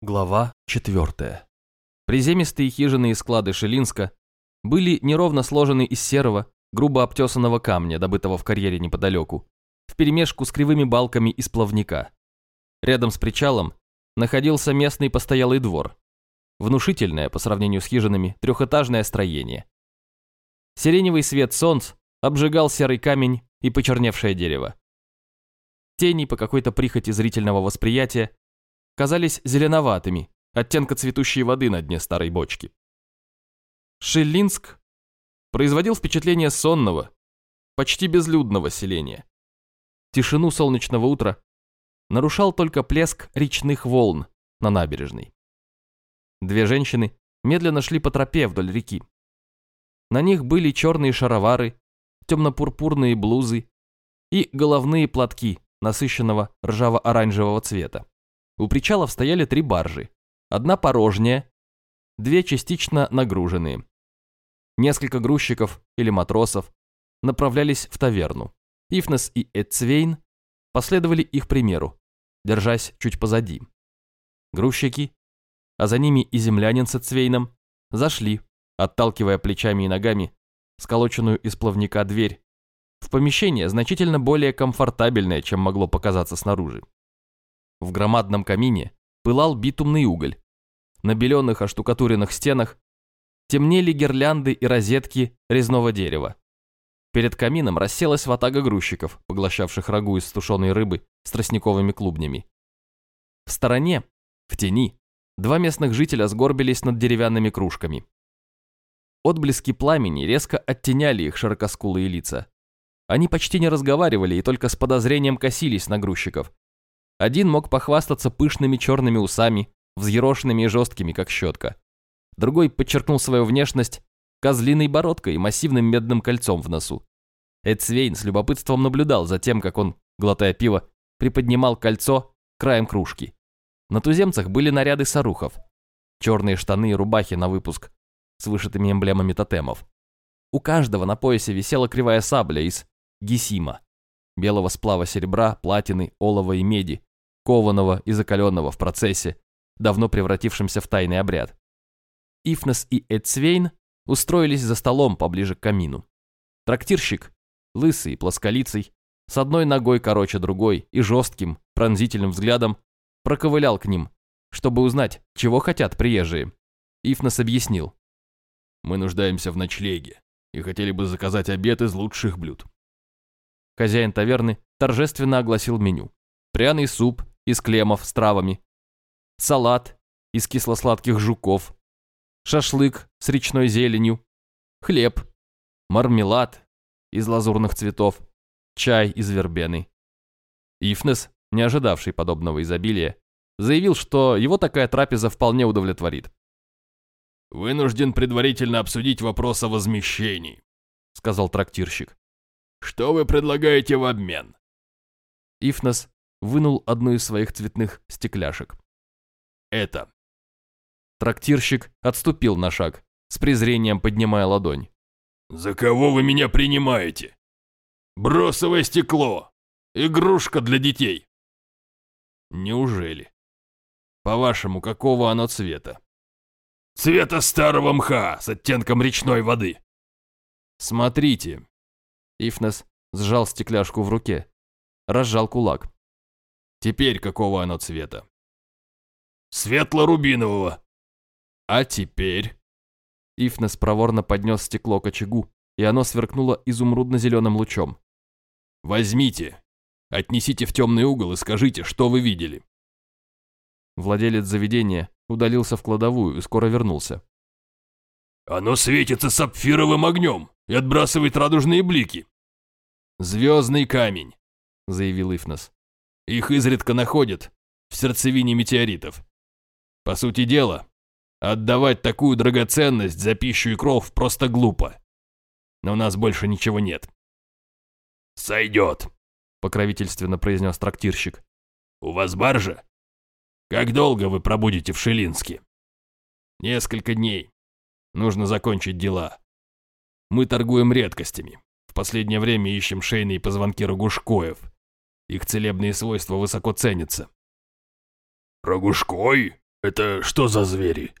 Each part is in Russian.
Глава 4. Приземистые хижины и склады Шелинска были неровно сложены из серого, грубо обтесанного камня, добытого в карьере неподалеку, вперемешку с кривыми балками из плавника. Рядом с причалом находился местный постоялый двор. Внушительное, по сравнению с хижинами, трехэтажное строение. Сиреневый свет солнц обжигал серый камень и почерневшее дерево. Тени по какой-то прихоти зрительного восприятия казались зеленоватыми, оттенка цветущей воды на дне старой бочки. Шиллинск производил впечатление сонного, почти безлюдного селения. Тишину солнечного утра нарушал только плеск речных волн на набережной. Две женщины медленно шли по тропе вдоль реки. На них были черные шаровары, темно-пурпурные блузы и головные платки насыщенного ржаво-оранжевого цвета. У причалов стояли три баржи. Одна порожняя, две частично нагруженные. Несколько грузчиков или матросов направлялись в таверну. Ифнес и Эцвейн последовали их примеру, держась чуть позади. Грузчики, а за ними и землянин с Эцвейном, зашли, отталкивая плечами и ногами сколоченную из плавника дверь, в помещение значительно более комфортабельное, чем могло показаться снаружи. В громадном камине пылал битумный уголь. На беленых оштукатуренных стенах темнели гирлянды и розетки резного дерева. Перед камином расселась ватага грузчиков, поглощавших рагу из тушеной рыбы с тростниковыми клубнями. В стороне, в тени, два местных жителя сгорбились над деревянными кружками. Отблески пламени резко оттеняли их широкоскулые лица. Они почти не разговаривали и только с подозрением косились на грузчиков, один мог похвастаться пышными черными усами, взъерошенными и жесткими, как щетка. Другой подчеркнул свою внешность козлиной бородкой и массивным медным кольцом в носу. Эд Свейн с любопытством наблюдал за тем, как он, глотая пиво, приподнимал кольцо краем кружки. На туземцах были наряды сарухов. Черные штаны и рубахи на выпуск с вышитыми эмблемами тотемов. У каждого на поясе висела кривая сабля из гисима, белого сплава серебра, платины, олова и меди, кованого и закаленного в процессе, давно превратившемся в тайный обряд. Ифнес и Эдсвейн устроились за столом поближе к камину. Трактирщик, лысый и плосколицый, с одной ногой короче другой и жестким, пронзительным взглядом проковылял к ним, чтобы узнать, чего хотят приезжие. Ифнес объяснил. «Мы нуждаемся в ночлеге и хотели бы заказать обед из лучших блюд». Хозяин таверны торжественно огласил меню. Пряный суп из клемов с травами, салат из кисло-сладких жуков, шашлык с речной зеленью, хлеб, мармелад из лазурных цветов, чай из вербены. Ифнес, не ожидавший подобного изобилия, заявил, что его такая трапеза вполне удовлетворит. «Вынужден предварительно обсудить вопрос о возмещении», — сказал трактирщик. «Что вы предлагаете в обмен?» Ифнес вынул одну из своих цветных стекляшек. «Это». Трактирщик отступил на шаг, с презрением поднимая ладонь. «За кого вы меня принимаете? Бросовое стекло! Игрушка для детей!» «Неужели? По-вашему, какого оно цвета?» «Цвета старого мха с оттенком речной воды!» «Смотрите!» Ифнес сжал стекляшку в руке, разжал кулак. Теперь какого оно цвета? Светло-рубинового. А теперь? Ифнес проворно поднес стекло к очагу, и оно сверкнуло изумрудно-зеленым лучом. Возьмите, отнесите в темный угол и скажите, что вы видели. Владелец заведения удалился в кладовую и скоро вернулся. «Оно светится сапфировым огнем и отбрасывает радужные блики». «Звездный камень», — заявил Ифнес. Их изредка находят в сердцевине метеоритов. По сути дела, отдавать такую драгоценность за пищу и кровь просто глупо. Но у нас больше ничего нет. «Сойдет», — покровительственно произнес трактирщик. «У вас баржа? Как долго вы пробудете в Шелинске?» «Несколько дней. Нужно закончить дела. Мы торгуем редкостями. В последнее время ищем шейные позвонки рогушкоев. Их целебные свойства высоко ценятся. «Рогушкой?» Это что за звери?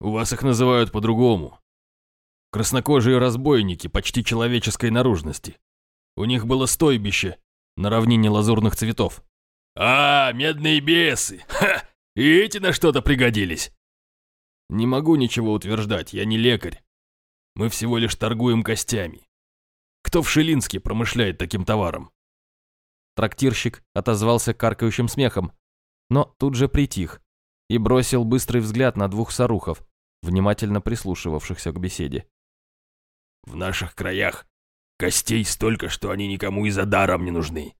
У вас их называют по-другому. Краснокожие разбойники почти человеческой наружности. У них было стойбище на равнине лазурных цветов. А, медные бесы! Ха! И эти на что-то пригодились. Не могу ничего утверждать, я не лекарь. Мы всего лишь торгуем костями. Кто в Шилинске промышляет таким товаром? Трактирщик отозвался каркающим смехом, но тут же притих и бросил быстрый взгляд на двух сарухов, внимательно прислушивавшихся к беседе. В наших краях костей столько, что они никому и за даром не нужны,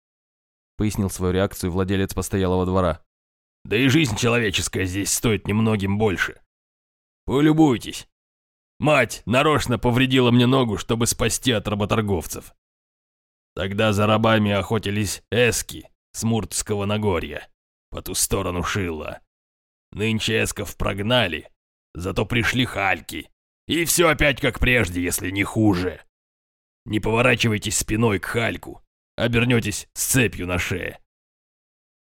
пояснил свою реакцию владелец постоялого двора. Да и жизнь человеческая здесь стоит немногим больше. Полюбуйтесь. Мать нарочно повредила мне ногу, чтобы спасти от работорговцев. Тогда за рабами охотились эски с Муртского Нагорья, по ту сторону Шилла. Нынче эсков прогнали, зато пришли хальки. И все опять как прежде, если не хуже. Не поворачивайтесь спиной к хальку, обернетесь с цепью на шее.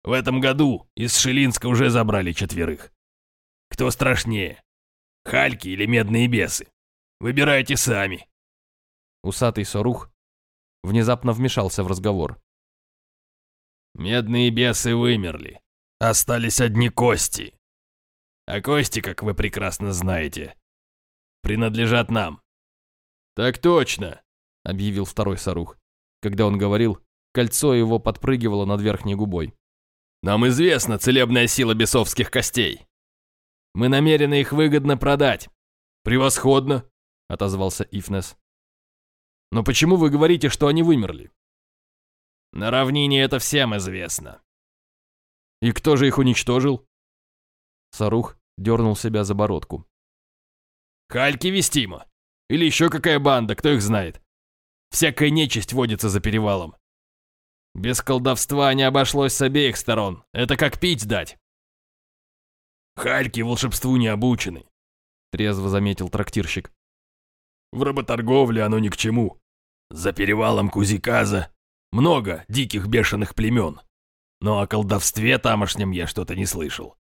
В этом году из Шилинска уже забрали четверых. Кто страшнее, хальки или медные бесы? Выбирайте сами. Усатый сорух внезапно вмешался в разговор. Медные бесы вымерли. Остались одни кости. А кости, как вы прекрасно знаете, принадлежат нам. Так точно, объявил второй Сарух. Когда он говорил, кольцо его подпрыгивало над верхней губой. Нам известна целебная сила бесовских костей. Мы намерены их выгодно продать. Превосходно, отозвался Ифнес. Но почему вы говорите, что они вымерли? На равнине это всем известно. И кто же их уничтожил? Сарух дернул себя за бородку. Хальки Вестима. Или еще какая банда, кто их знает. Всякая нечисть водится за перевалом. Без колдовства не обошлось с обеих сторон. Это как пить дать. Хальки волшебству не обучены, трезво заметил трактирщик. В работорговле оно ни к чему. За перевалом Кузиказа много диких бешеных племен. Но о колдовстве тамошнем я что-то не слышал.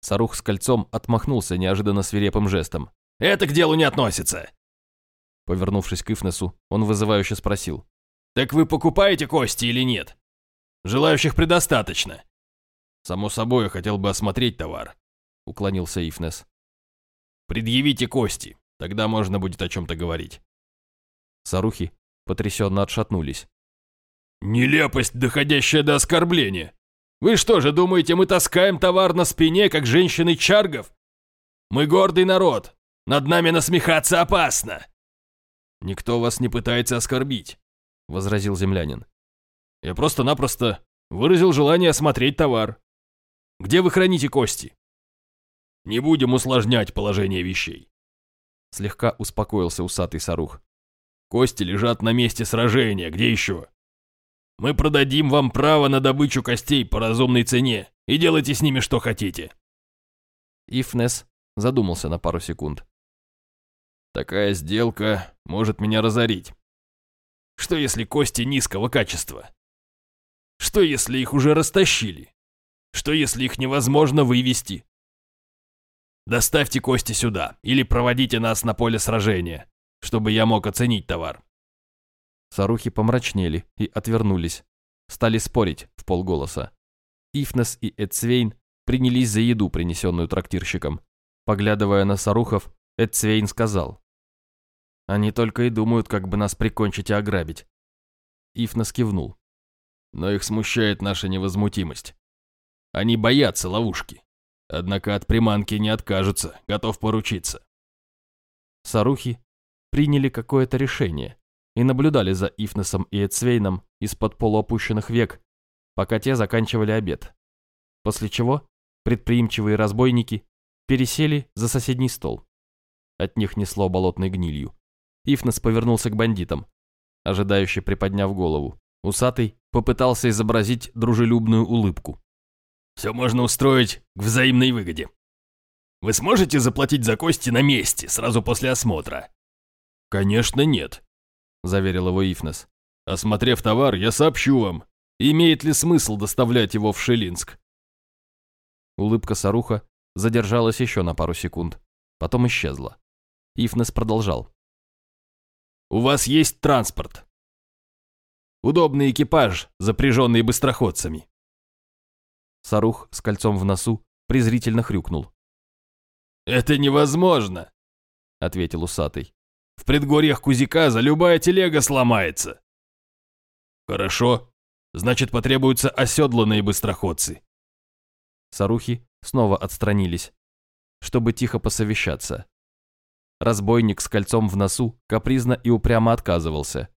Сарух с кольцом отмахнулся неожиданно свирепым жестом. «Это к делу не относится!» Повернувшись к Ифнесу, он вызывающе спросил. «Так вы покупаете кости или нет? Желающих предостаточно». «Само собой, я хотел бы осмотреть товар», — уклонился Ифнес. «Предъявите кости, Тогда можно будет о чем-то говорить. Сарухи потрясенно отшатнулись. «Нелепость, доходящая до оскорбления! Вы что же думаете, мы таскаем товар на спине, как женщины чаргов? Мы гордый народ, над нами насмехаться опасно!» «Никто вас не пытается оскорбить», — возразил землянин. «Я просто-напросто выразил желание осмотреть товар. Где вы храните кости?» «Не будем усложнять положение вещей. Слегка успокоился усатый сарух. Кости лежат на месте сражения, где еще? Мы продадим вам право на добычу костей по разумной цене и делайте с ними что хотите. Ифнес задумался на пару секунд. Такая сделка может меня разорить. Что если кости низкого качества? Что если их уже растащили? Что если их невозможно вывести? Доставьте кости сюда или проводите нас на поле сражения, чтобы я мог оценить товар». Сарухи помрачнели и отвернулись. Стали спорить в полголоса. Ифнес и Эцвейн принялись за еду, принесенную трактирщиком. Поглядывая на Сарухов, Эцвейн сказал. «Они только и думают, как бы нас прикончить и ограбить». Ифнес кивнул. «Но их смущает наша невозмутимость. Они боятся ловушки. Однако от приманки не откажутся, готов поручиться. Сарухи приняли какое-то решение и наблюдали за Ифнесом и Эцвейном из-под полуопущенных век, пока те заканчивали обед. После чего предприимчивые разбойники пересели за соседний стол. От них несло болотной гнилью. Ифнес повернулся к бандитам, ожидающе приподняв голову. Усатый попытался изобразить дружелюбную улыбку. Все можно устроить к взаимной выгоде. Вы сможете заплатить за кости на месте, сразу после осмотра? Конечно, нет, заверил его Ифнес. Осмотрев товар, я сообщу вам, имеет ли смысл доставлять его в Шелинск. Улыбка Саруха задержалась еще на пару секунд, потом исчезла. Ифнес продолжал. «У вас есть транспорт. Удобный экипаж, запряженный быстроходцами». Сарух с кольцом в носу презрительно хрюкнул. «Это невозможно», — ответил усатый. «В предгорьях Кузиказа любая телега сломается». «Хорошо, значит, потребуются оседланные быстроходцы». Сарухи снова отстранились, чтобы тихо посовещаться. Разбойник с кольцом в носу капризно и упрямо отказывался.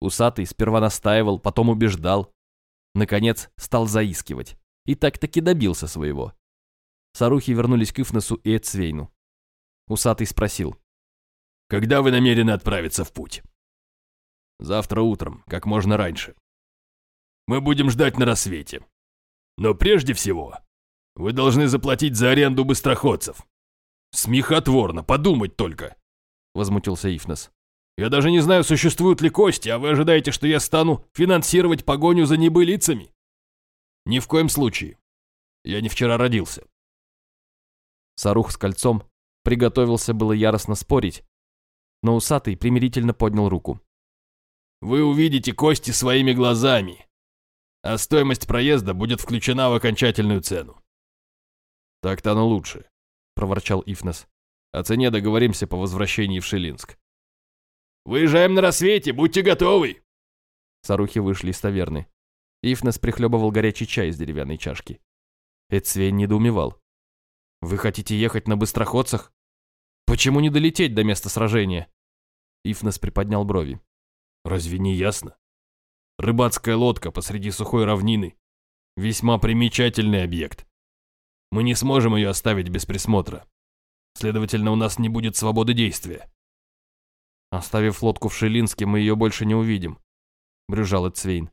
Усатый сперва настаивал, потом убеждал. Наконец стал заискивать. И так-таки добился своего. Сарухи вернулись к Ифнесу и Эцвейну. Усатый спросил. «Когда вы намерены отправиться в путь?» «Завтра утром, как можно раньше. Мы будем ждать на рассвете. Но прежде всего, вы должны заплатить за аренду быстроходцев. Смехотворно, подумать только!» Возмутился Ифнес. «Я даже не знаю, существуют ли кости, а вы ожидаете, что я стану финансировать погоню за небылицами? Ни в коем случае. Я не вчера родился. Сарух с кольцом приготовился было яростно спорить, но усатый примирительно поднял руку. «Вы увидите кости своими глазами, а стоимость проезда будет включена в окончательную цену». «Так-то оно лучше», — проворчал Ифнес. «О цене договоримся по возвращении в Шилинск». «Выезжаем на рассвете, будьте готовы!» Сарухи вышли из таверны. Ифнес прихлебывал горячий чай из деревянной чашки. Эцвейн недоумевал. Вы хотите ехать на быстроходцах? Почему не долететь до места сражения? Ифнес приподнял брови. Разве не ясно? Рыбацкая лодка посреди сухой равнины. Весьма примечательный объект. Мы не сможем ее оставить без присмотра. Следовательно, у нас не будет свободы действия. Оставив лодку в Шелинске, мы ее больше не увидим, брюжал Эцвейн.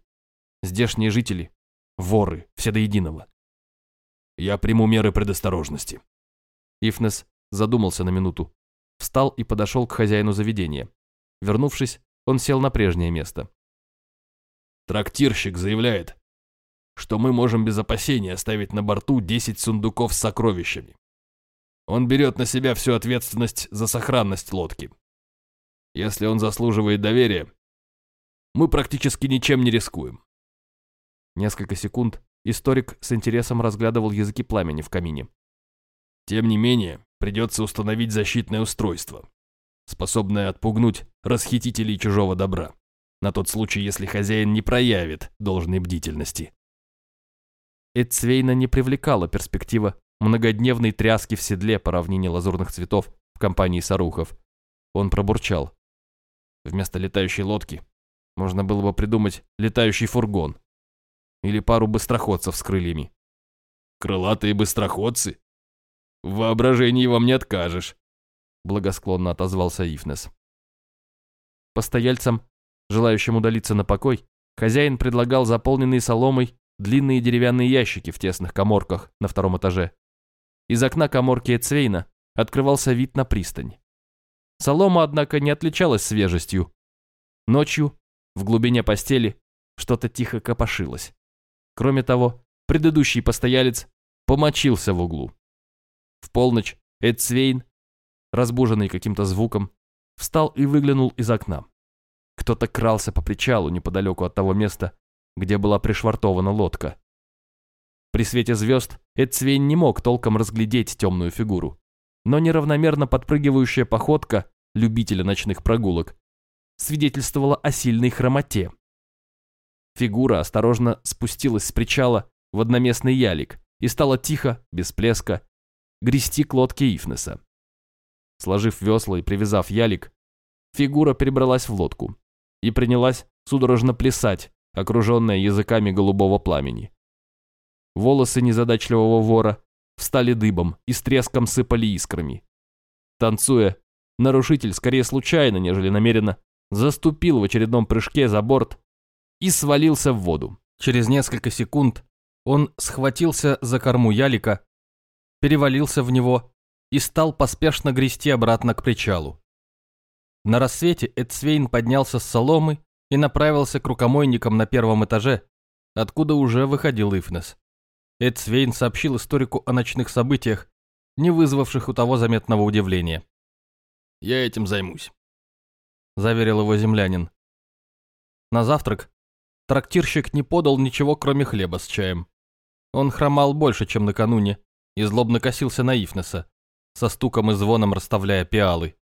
Здешние жители — воры, все до единого. Я приму меры предосторожности. Ифнес задумался на минуту. Встал и подошел к хозяину заведения. Вернувшись, он сел на прежнее место. Трактирщик заявляет, что мы можем без опасения оставить на борту 10 сундуков с сокровищами. Он берет на себя всю ответственность за сохранность лодки. Если он заслуживает доверия, мы практически ничем не рискуем. Несколько секунд Историк с интересом разглядывал языки пламени в камине. Тем не менее, придется установить защитное устройство, способное отпугнуть расхитителей чужого добра, на тот случай, если хозяин не проявит должной бдительности. Эдцвейна не привлекала перспектива многодневной тряски в седле по равнине лазурных цветов в компании сарухов. Он пробурчал. Вместо летающей лодки можно было бы придумать летающий фургон. Или пару быстроходцев с крыльями. Крылатые быстроходцы? В воображении вам не откажешь, благосклонно отозвался Ифнес. Постояльцам, желающим удалиться на покой, хозяин предлагал заполненные соломой длинные деревянные ящики в тесных коморках на втором этаже. Из окна коморки Эцвейна открывался вид на пристань. Солома, однако, не отличалась свежестью. Ночью, в глубине постели, что-то тихо копошилось. Кроме того, предыдущий постоялец помочился в углу. В полночь Эд Свейн, разбуженный каким-то звуком, встал и выглянул из окна. Кто-то крался по причалу неподалеку от того места, где была пришвартована лодка. При свете звезд Эд Свейн не мог толком разглядеть темную фигуру, но неравномерно подпрыгивающая походка любителя ночных прогулок свидетельствовала о сильной хромоте. Фигура осторожно спустилась с причала в одноместный ялик и стала тихо, без плеска, грести к лодке Ифнеса. Сложив весла и привязав ялик, фигура перебралась в лодку и принялась судорожно плясать, окруженная языками голубого пламени. Волосы незадачливого вора встали дыбом и с треском сыпали искрами. Танцуя, нарушитель скорее случайно, нежели намеренно, заступил в очередном прыжке за борт и свалился в воду. Через несколько секунд он схватился за корму ялика, перевалился в него и стал поспешно грести обратно к причалу. На рассвете Эдсвейн поднялся с соломы и направился к рукомойникам на первом этаже, откуда уже выходил Ифнес. Эдсвейн сообщил историку о ночных событиях, не вызвавших у того заметного удивления. «Я этим займусь», — заверил его землянин. На завтрак трактирщик не подал ничего, кроме хлеба с чаем. Он хромал больше, чем накануне, и злобно косился на Ифнеса, со стуком и звоном расставляя пиалы.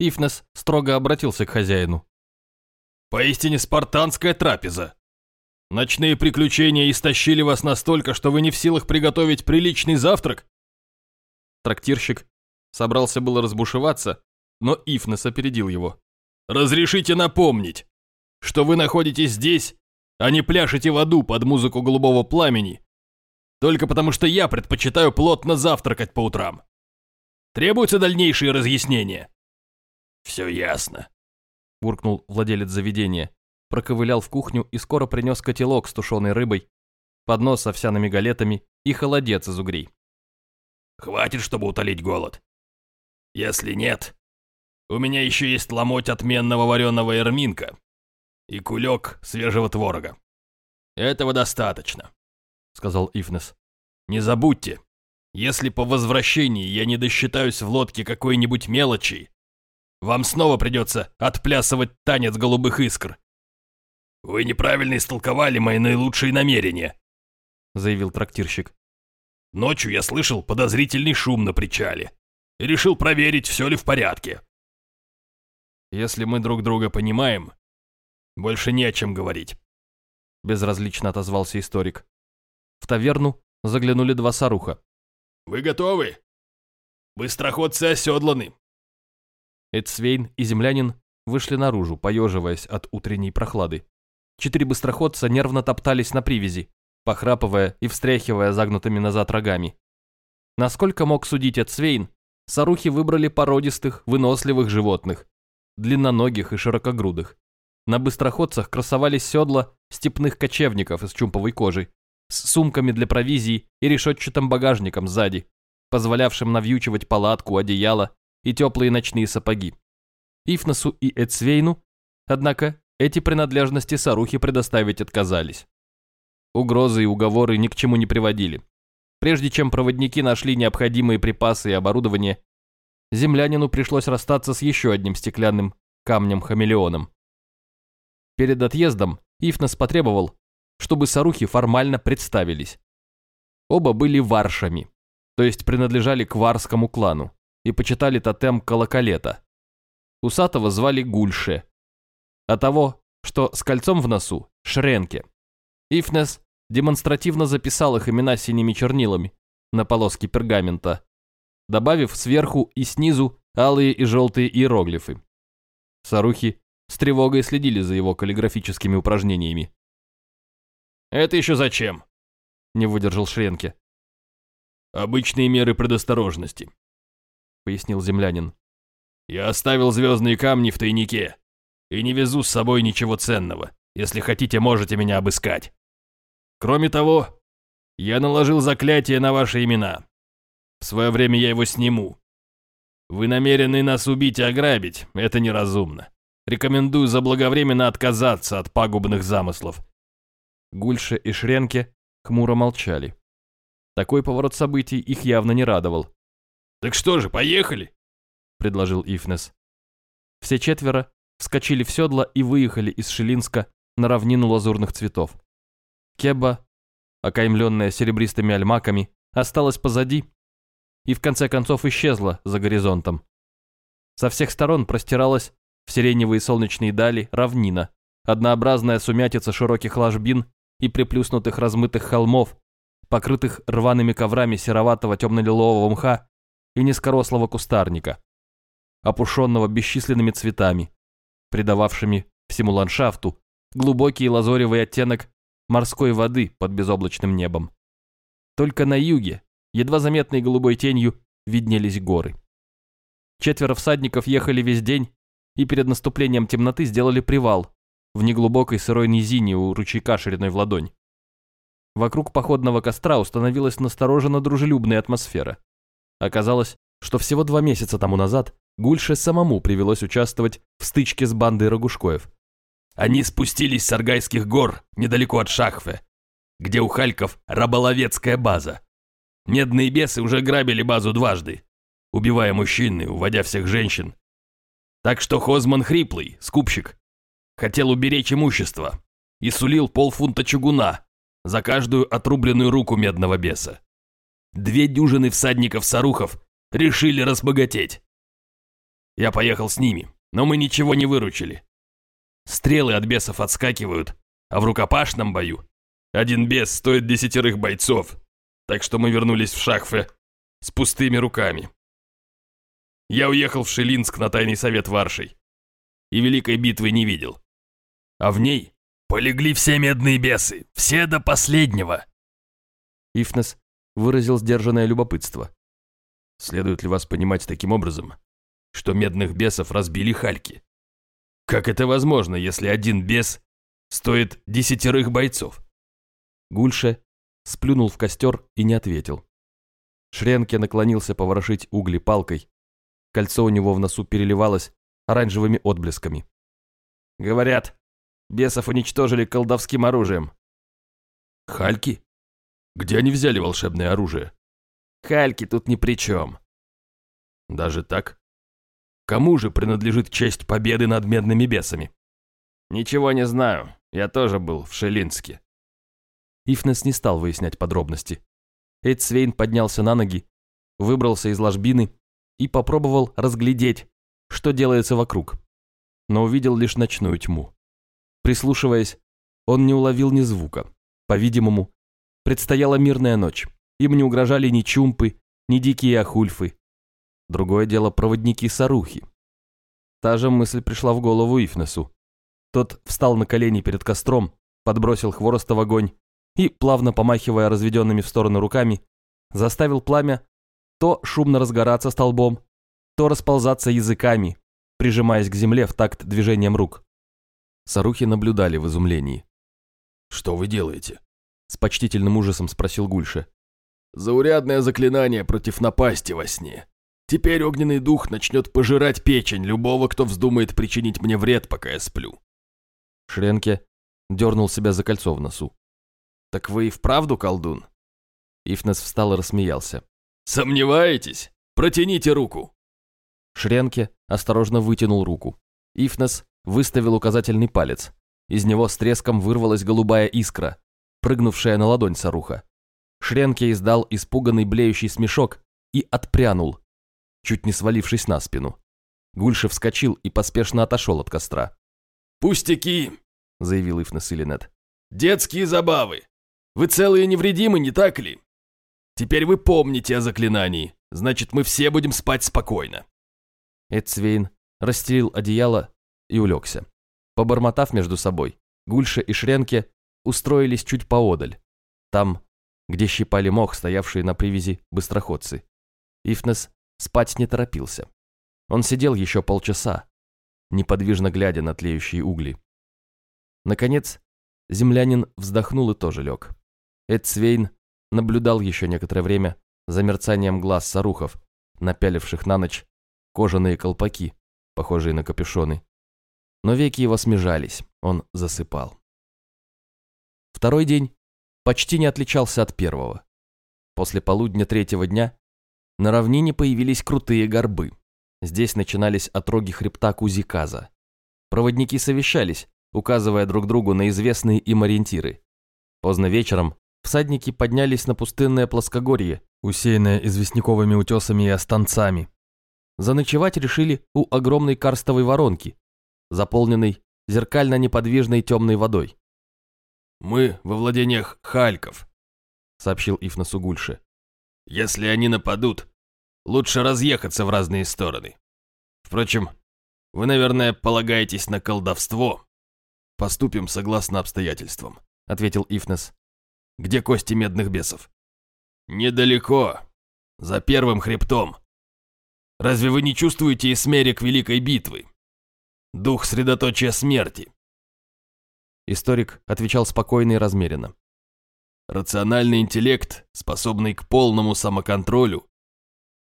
Ифнес строго обратился к хозяину. «Поистине спартанская трапеза. Ночные приключения истощили вас настолько, что вы не в силах приготовить приличный завтрак?» Трактирщик собрался было разбушеваться, но Ифнес опередил его. «Разрешите напомнить, что вы находитесь здесь, а не пляшете в аду под музыку голубого пламени, только потому что я предпочитаю плотно завтракать по утрам. Требуются дальнейшие разъяснения?» «Все ясно», – буркнул владелец заведения, проковылял в кухню и скоро принес котелок с тушеной рыбой, поднос с овсяными галетами и холодец из угрей. «Хватит, чтобы утолить голод. Если нет, у меня еще есть ломоть отменного вареного эрминка и кулек свежего творога. Этого достаточно», — сказал Ифнес. «Не забудьте, если по возвращении я не досчитаюсь в лодке какой-нибудь мелочи, вам снова придется отплясывать танец голубых искр. Вы неправильно истолковали мои наилучшие намерения, заявил трактирщик. Ночью я слышал подозрительный шум на причале и решил проверить, все ли в порядке. Если мы друг друга понимаем, больше не о чем говорить. Безразлично отозвался историк. В таверну заглянули два саруха. «Вы готовы? Быстроходцы оседланы. Эдсвейн и землянин вышли наружу, поеживаясь от утренней прохлады. Четыре быстроходца нервно топтались на привязи, похрапывая и встряхивая загнутыми назад рогами. Насколько мог судить Эдсвейн, сарухи выбрали породистых, выносливых животных, длинноногих и широкогрудых. На быстроходцах красовались седла степных кочевников из чумповой кожи, с сумками для провизии и решетчатым багажником сзади, позволявшим навьючивать палатку, одеяло и теплые ночные сапоги. Ифносу и Эцвейну, однако, эти принадлежности Сарухи предоставить отказались. Угрозы и уговоры ни к чему не приводили. Прежде чем проводники нашли необходимые припасы и оборудование, землянину пришлось расстаться с еще одним стеклянным камнем-хамелеоном. Перед отъездом Ифнос потребовал, чтобы Сарухи формально представились. Оба были варшами, то есть принадлежали к варскому клану и почитали тотем колоколета. Усатого звали Гульше, а того, что с кольцом в носу, Шренке. Ифнес демонстративно записал их имена синими чернилами на полоске пергамента, добавив сверху и снизу алые и желтые иероглифы. Сарухи с тревогой следили за его каллиграфическими упражнениями. «Это еще зачем?» – не выдержал Шренке. «Обычные меры предосторожности», пояснил землянин. «Я оставил звездные камни в тайнике и не везу с собой ничего ценного. Если хотите, можете меня обыскать. Кроме того, я наложил заклятие на ваши имена. В свое время я его сниму. Вы намерены нас убить и ограбить, это неразумно. Рекомендую заблаговременно отказаться от пагубных замыслов». Гульше и Шренке хмуро молчали. Такой поворот событий их явно не радовал. «Так что же, поехали?» – предложил Ифнес. Все четверо вскочили в седла и выехали из Шелинска на равнину лазурных цветов. Кеба, окаймленная серебристыми альмаками, осталась позади и в конце концов исчезла за горизонтом. Со всех сторон простиралась в сиреневые солнечные дали равнина, однообразная сумятица широких ложбин и приплюснутых размытых холмов, покрытых рваными коврами сероватого темно-лилового мха и низкорослого кустарника, опушенного бесчисленными цветами, придававшими всему ландшафту глубокий лазоревый оттенок морской воды под безоблачным небом. Только на юге, едва заметной голубой тенью, виднелись горы. Четверо всадников ехали весь день и перед наступлением темноты сделали привал в неглубокой сырой низине у ручейка шириной в ладонь. Вокруг походного костра установилась настороженно дружелюбная атмосфера. Оказалось, что всего два месяца тому назад Гульше самому привелось участвовать в стычке с бандой Рогушкоев. Они спустились с Аргайских гор, недалеко от Шахве, где у Хальков раболовецкая база. Медные бесы уже грабили базу дважды, убивая мужчин и уводя всех женщин. Так что Хозман Хриплый, скупщик, хотел уберечь имущество и сулил полфунта чугуна за каждую отрубленную руку медного беса. Две дюжины всадников-сарухов решили разбогатеть. Я поехал с ними, но мы ничего не выручили. Стрелы от бесов отскакивают, а в рукопашном бою один бес стоит десятерых бойцов, так что мы вернулись в Шахфе с пустыми руками. Я уехал в Шелинск на тайный совет Варшей и великой битвы не видел. А в ней полегли все медные бесы, все до последнего. Ифнес выразил сдержанное любопытство. Следует ли вас понимать таким образом, что медных бесов разбили хальки? Как это возможно, если один бес стоит десятерых бойцов? Гульше сплюнул в костер и не ответил. Шренке наклонился поворошить угли палкой. Кольцо у него в носу переливалось оранжевыми отблесками. «Говорят, бесов уничтожили колдовским оружием». «Хальки? Где они взяли волшебное оружие?» «Хальки тут ни при чем». «Даже так? Кому же принадлежит честь победы над медными бесами?» «Ничего не знаю. Я тоже был в Шелинске». Ифнес не стал выяснять подробности. Эйдсвейн поднялся на ноги, выбрался из ложбины и попробовал разглядеть, что делается вокруг, но увидел лишь ночную тьму. Прислушиваясь, он не уловил ни звука. По-видимому, предстояла мирная ночь. Им не угрожали ни чумпы, ни дикие ахульфы. Другое дело проводники-сарухи. Та же мысль пришла в голову Ифнесу. Тот встал на колени перед костром, подбросил хвороста в огонь и, плавно помахивая разведенными в стороны руками, заставил пламя то шумно разгораться столбом, то расползаться языками, прижимаясь к земле в такт движением рук. Сарухи наблюдали в изумлении. «Что вы делаете?» С почтительным ужасом спросил Гульша. «Заурядное заклинание против напасти во сне. Теперь огненный дух начнет пожирать печень любого, кто вздумает причинить мне вред, пока я сплю». Шренке дернул себя за кольцо в носу. «Так вы и вправду колдун?» Ифнес встал и рассмеялся. «Сомневаетесь? Протяните руку!» Шренке осторожно вытянул руку. Ифнес выставил указательный палец. Из него с треском вырвалась голубая искра, прыгнувшая на ладонь Саруха. Шренке издал испуганный блеющий смешок и отпрянул, чуть не свалившись на спину. Гульшев вскочил и поспешно отошел от костра. «Пустяки!» — заявил Ифнес Илинет. «Детские забавы! Вы целые невредимы, не так ли? Теперь вы помните о заклинании, значит, мы все будем спать спокойно». Эдсвейн расстелил одеяло и улегся. Побормотав между собой, Гульша и Шренке устроились чуть поодаль, там, где щипали мох, стоявшие на привязи быстроходцы. Ифнес спать не торопился. Он сидел еще полчаса, неподвижно глядя на тлеющие угли. Наконец, землянин вздохнул и тоже лег. Эдсвейн наблюдал еще некоторое время за мерцанием глаз сарухов, напяливших на ночь кожаные колпаки, похожие на капюшоны. Но веки его смежались, он засыпал. Второй день почти не отличался от первого. После полудня третьего дня на равнине появились крутые горбы. Здесь начинались отроги хребта Кузиказа. Проводники совещались, указывая друг другу на известные им ориентиры. Поздно вечером всадники поднялись на пустынное плоскогорье, усеянное известняковыми утесами и останцами. Заночевать решили у огромной карстовой воронки, заполненной зеркально-неподвижной темной водой. «Мы во владениях Хальков», — сообщил Ифна Сугульше. «Если они нападут, лучше разъехаться в разные стороны. Впрочем, вы, наверное, полагаетесь на колдовство. Поступим согласно обстоятельствам», — ответил Ифнес. Где кости медных бесов? Недалеко. За первым хребтом. Разве вы не чувствуете эсмерик Великой Битвы? Дух средоточия смерти. Историк отвечал спокойно и размеренно. Рациональный интеллект, способный к полному самоконтролю,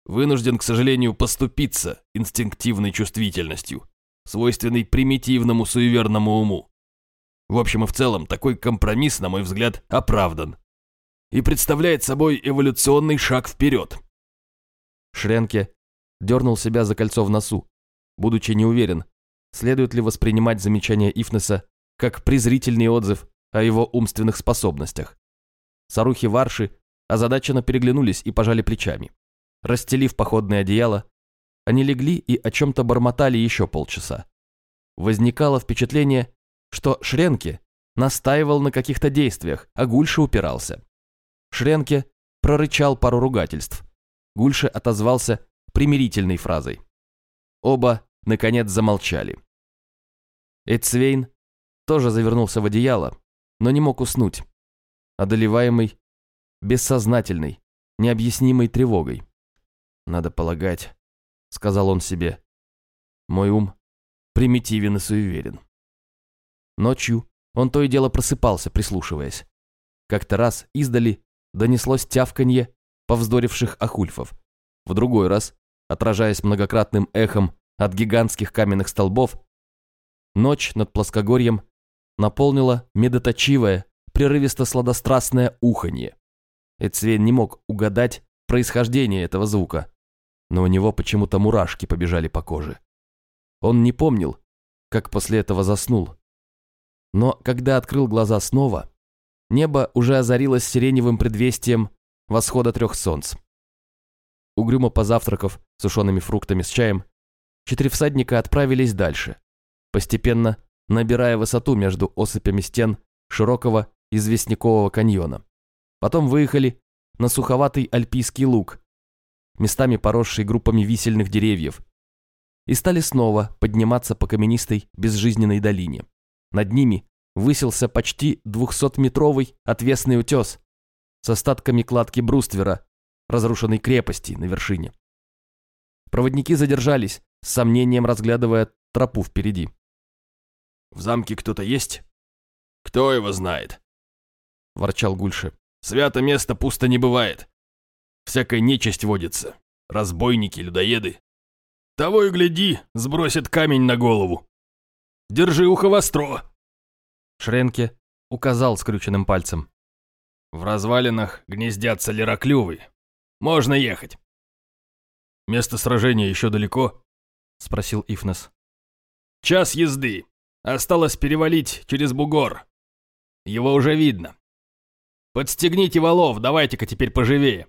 вынужден, к сожалению, поступиться инстинктивной чувствительностью, свойственной примитивному суеверному уму. В общем и в целом, такой компромисс, на мой взгляд, оправдан. и представляет собой эволюционный шаг вперед. Шренке дернул себя за кольцо в носу, будучи не уверен, следует ли воспринимать замечание Ифнеса как презрительный отзыв о его умственных способностях. Сарухи Варши озадаченно переглянулись и пожали плечами. Расстелив походное одеяло, они легли и о чем-то бормотали еще полчаса. Возникало впечатление, что Шренке настаивал на каких-то действиях, а Гульша упирался. Шренке прорычал пару ругательств. Гульша отозвался примирительной фразой. Оба, наконец, замолчали. Эцвейн тоже завернулся в одеяло, но не мог уснуть, одолеваемый бессознательной, необъяснимой тревогой. «Надо полагать», — сказал он себе, — «мой ум примитивен и суеверен». Ночью он то и дело просыпался, прислушиваясь. Как-то раз издали донеслось тявканье повздоривших ахульфов. В другой раз, отражаясь многократным эхом от гигантских каменных столбов, ночь над плоскогорьем наполнила медоточивое, прерывисто-сладострастное уханье. Эцвейн не мог угадать происхождение этого звука, но у него почему-то мурашки побежали по коже. Он не помнил, как после этого заснул. Но когда открыл глаза снова, небо уже озарилось сиреневым предвестием восхода трех солнц. Угрюмо позавтракав сушеными фруктами с чаем, четыре всадника отправились дальше, постепенно набирая высоту между осыпями стен широкого известнякового каньона. Потом выехали на суховатый альпийский луг, местами поросший группами висельных деревьев, и стали снова подниматься по каменистой безжизненной долине. Над ними высился почти двухсотметровый отвесный утес с остатками кладки бруствера, разрушенной крепости на вершине. Проводники задержались, с сомнением разглядывая тропу впереди. «В замке кто-то есть?» «Кто его знает?» – ворчал Гульше. «Свято место пусто не бывает. Всякая нечисть водится. Разбойники, людоеды. Того и гляди, сбросит камень на голову. Держи ухо востро!» Шренке указал скрюченным пальцем. «В развалинах гнездятся лироклювы. Можно ехать». «Место сражения еще далеко?» – спросил Ифнес. «Час езды. Осталось перевалить через бугор. Его уже видно. Подстегните валов, давайте-ка теперь поживее.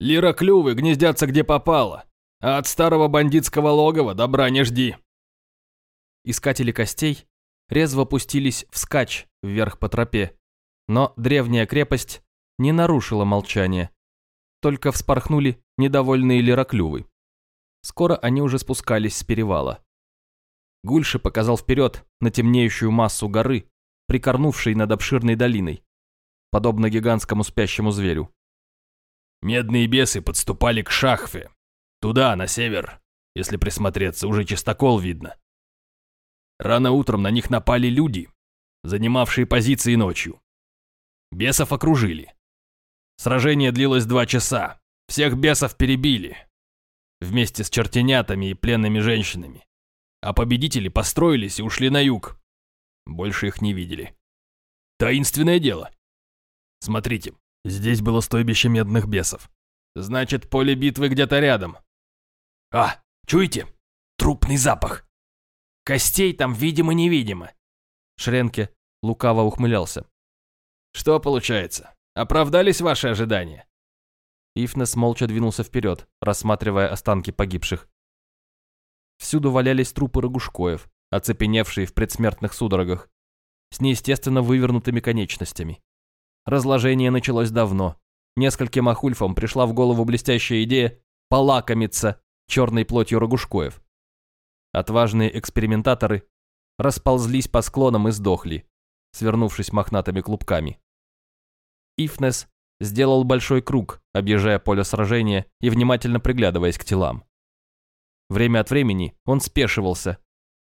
Лироклювы гнездятся где попало, а от старого бандитского логова добра не жди». Искатели костей резво пустились вскачь вверх по тропе, но древняя крепость не нарушила молчание, только вспорхнули недовольные лироклювы. Скоро они уже спускались с перевала. Гульши показал вперед на темнеющую массу горы, прикорнувшей над обширной долиной, подобно гигантскому спящему зверю. Медные бесы подступали к Шахфе. Туда, на север. Если присмотреться, уже чистокол видно. Рано утром на них напали люди, занимавшие позиции ночью. Бесов окружили. Сражение длилось два часа. Всех бесов перебили. Вместе с чертенятами и пленными женщинами. А победители построились и ушли на юг. Больше их не видели. Таинственное дело. Смотрите, здесь было стойбище медных бесов. Значит, поле битвы где-то рядом. А, чуете? Трупный запах. Костей там видимо-невидимо. Шренке лукаво ухмылялся. Что получается? Оправдались ваши ожидания? Ифнес молча двинулся вперед, рассматривая останки погибших. Всюду валялись трупы рогушкоев, оцепеневшие в предсмертных судорогах, с неестественно вывернутыми конечностями. Разложение началось давно. Нескольким ахульфам пришла в голову блестящая идея полакомиться черной плотью рогушкоев. Отважные экспериментаторы расползлись по склонам и сдохли, свернувшись мохнатыми клубками. Ифнес сделал большой круг, объезжая поле сражения и внимательно приглядываясь к телам. Время от времени он спешивался,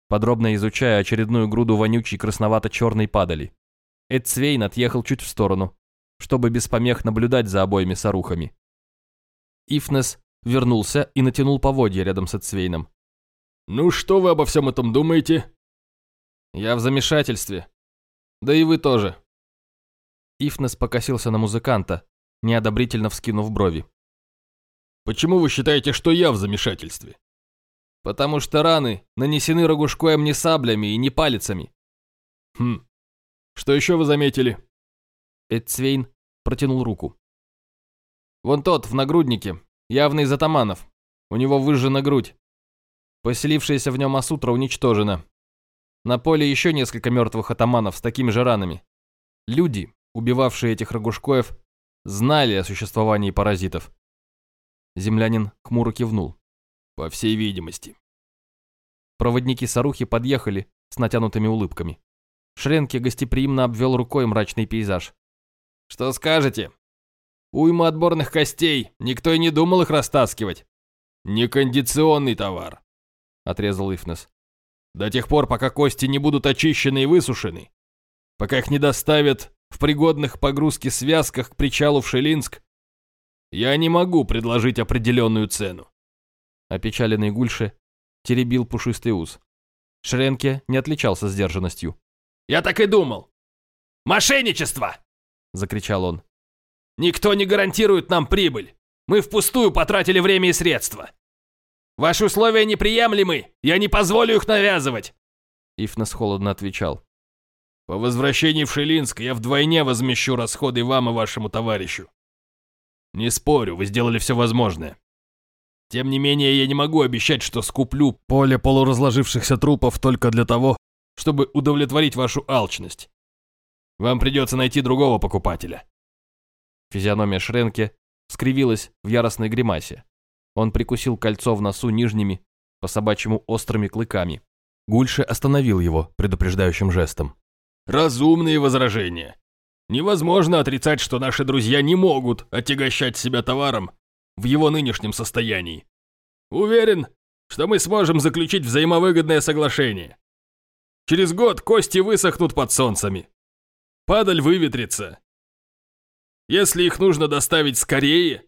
подробно изучая очередную груду вонючей красновато-черной падали. Эдцвейн отъехал чуть в сторону, чтобы без помех наблюдать за обоими сарухами. Ифнес вернулся и натянул поводья рядом с Эдцвейном. «Ну что вы обо всем этом думаете?» «Я в замешательстве. Да и вы тоже». Ифнес покосился на музыканта, неодобрительно вскинув брови. «Почему вы считаете, что я в замешательстве?» «Потому что раны нанесены Рогушкоем не саблями и не палицами». «Хм. Что еще вы заметили?» Эдцвейн протянул руку. «Вон тот, в нагруднике, явный из атаманов. У него выжжена грудь. Поселившаяся в нем осутра уничтожена. На поле еще несколько мертвых атаманов с такими же ранами. Люди, убивавшие этих рогушкоев, знали о существовании паразитов. Землянин хмуро кивнул. По всей видимости. Проводники Сарухи подъехали с натянутыми улыбками. Шренке гостеприимно обвел рукой мрачный пейзаж. «Что скажете? Уйма отборных костей, никто и не думал их растаскивать». «Некондиционный товар», — отрезал Ифнес. «До тех пор, пока кости не будут очищены и высушены, пока их не доставят в пригодных погрузке связках к причалу в Шелинск, я не могу предложить определенную цену. Опечаленный Гульше теребил пушистый ус. Шренке не отличался сдержанностью. «Я так и думал! Мошенничество!» — закричал он. «Никто не гарантирует нам прибыль! Мы впустую потратили время и средства! Ваши условия неприемлемы! Я не позволю их навязывать!» Ифнес холодно отвечал. По возвращении в Шелинск я вдвойне возмещу расходы вам и вашему товарищу. Не спорю, вы сделали все возможное. Тем не менее, я не могу обещать, что скуплю поле полуразложившихся трупов только для того, чтобы удовлетворить вашу алчность. Вам придется найти другого покупателя. Физиономия Шренке скривилась в яростной гримасе. Он прикусил кольцо в носу нижними, по собачьему острыми клыками. Гульше остановил его предупреждающим жестом. Разумные возражения. Невозможно отрицать, что наши друзья не могут отягощать себя товаром в его нынешнем состоянии. Уверен, что мы сможем заключить взаимовыгодное соглашение. Через год кости высохнут под солнцами. Падаль выветрится. Если их нужно доставить скорее,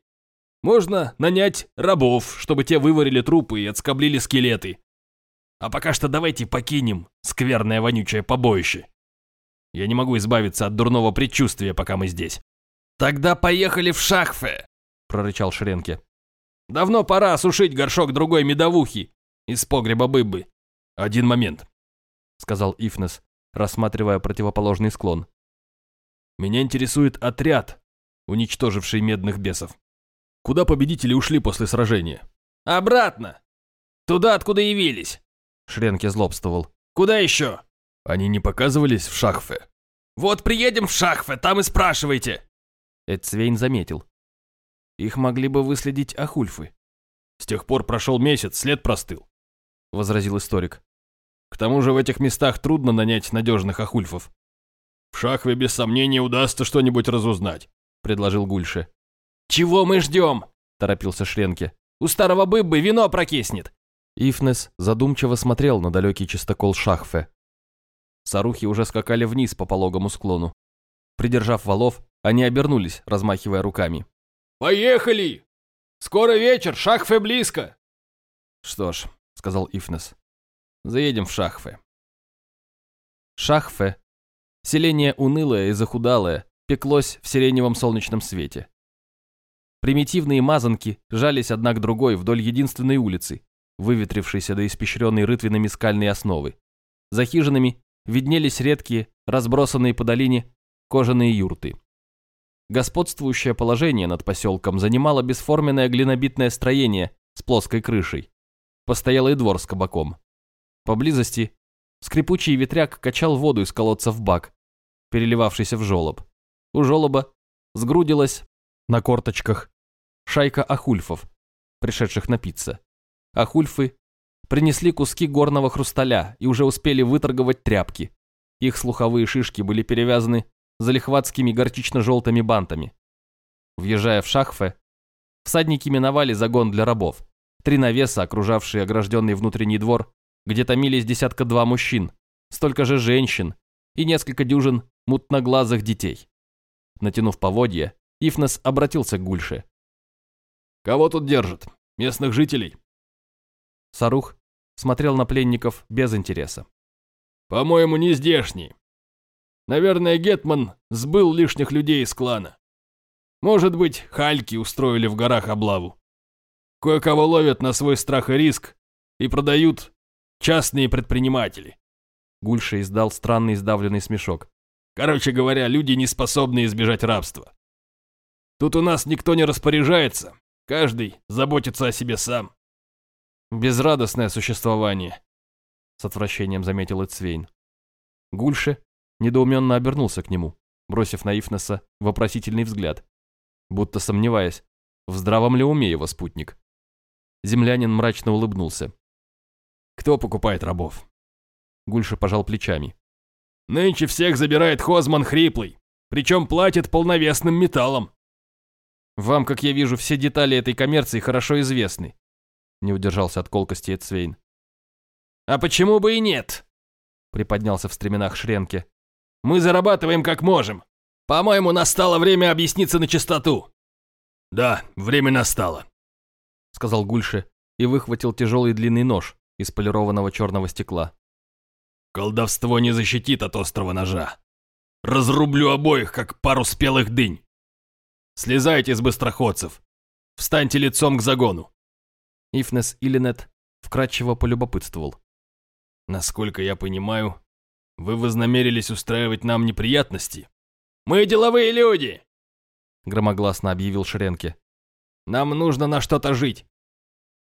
можно нанять рабов, чтобы те выварили трупы и отскоблили скелеты. А пока что давайте покинем скверное вонючее побоище. Я не могу избавиться от дурного предчувствия, пока мы здесь. Тогда поехали в Шахфе, прорычал Шренке. Давно пора осушить горшок другой медовухи из погреба быбы. Один момент, сказал Ифнес, рассматривая противоположный склон. Меня интересует отряд, уничтоживший медных бесов. Куда победители ушли после сражения? Обратно. Туда, откуда явились. Шренке злобствовал. Куда еще? Они не показывались в Шахфе? Вот приедем в Шахфе, там и спрашивайте. Эдсвейн заметил. Их могли бы выследить Ахульфы. С тех пор прошел месяц, след простыл. Возразил историк. К тому же в этих местах трудно нанять надежных Ахульфов. В Шахве без сомнения удастся что-нибудь разузнать, предложил Гульше. Чего мы ждем? Торопился Шренке. У старого быбы вино прокиснет. Ифнес задумчиво смотрел на далекий чистокол Шахфе, Сарухи уже скакали вниз по пологому склону. Придержав валов, они обернулись, размахивая руками. «Поехали! Скоро вечер, Шахфе близко!» «Что ж», — сказал Ифнес, — «заедем в Шахфе». Шахфе, селение унылое и захудалое, пеклось в сиреневом солнечном свете. Примитивные мазанки жались одна к другой вдоль единственной улицы, выветрившейся до испещренной рытвинами скальной основы. За хижинами виднелись редкие, разбросанные по долине, кожаные юрты. Господствующее положение над поселком занимало бесформенное глинобитное строение с плоской крышей. Постоялый двор с кабаком. Поблизости скрипучий ветряк качал воду из колодца в бак, переливавшийся в жолоб. У жолоба сгрудилась на корточках шайка ахульфов, пришедших напиться. Ахульфы принесли куски горного хрусталя и уже успели выторговать тряпки. Их слуховые шишки были перевязаны залихватскими горчично-желтыми бантами. Въезжая в Шахфе, всадники миновали загон для рабов. Три навеса, окружавшие огражденный внутренний двор, где томились десятка-два мужчин, столько же женщин и несколько дюжин мутноглазых детей. Натянув поводья, Ифнес обратился к Гульше. «Кого тут держат? Местных жителей?» Сарух смотрел на пленников без интереса. «По-моему, не здешний. Наверное, Гетман сбыл лишних людей из клана. Может быть, хальки устроили в горах облаву. Кое-кого ловят на свой страх и риск и продают частные предприниматели. Гульша издал странный сдавленный смешок. Короче говоря, люди не способны избежать рабства. Тут у нас никто не распоряжается, каждый заботится о себе сам. Безрадостное существование, с отвращением заметил Эцвейн. Гульше недоуменно обернулся к нему, бросив на Ифнеса вопросительный взгляд, будто сомневаясь, в здравом ли уме его спутник. Землянин мрачно улыбнулся. «Кто покупает рабов?» Гульша пожал плечами. «Нынче всех забирает Хозман Хриплый, причем платит полновесным металлом». «Вам, как я вижу, все детали этой коммерции хорошо известны», не удержался от колкости Эцвейн. «А почему бы и нет?» приподнялся в стременах Шренке. «Мы зарабатываем как можем. По-моему, настало время объясниться на чистоту». «Да, время настало», — сказал Гульше и выхватил тяжелый длинный нож из полированного черного стекла. «Колдовство не защитит от острого ножа. Разрублю обоих, как пару спелых дынь. Слезайте с быстроходцев. Встаньте лицом к загону». Ифнес Иллинет вкратчиво полюбопытствовал. «Насколько я понимаю, вы вознамерились устраивать нам неприятности?» «Мы деловые люди!» Громогласно объявил Шренке. «Нам нужно на что-то жить.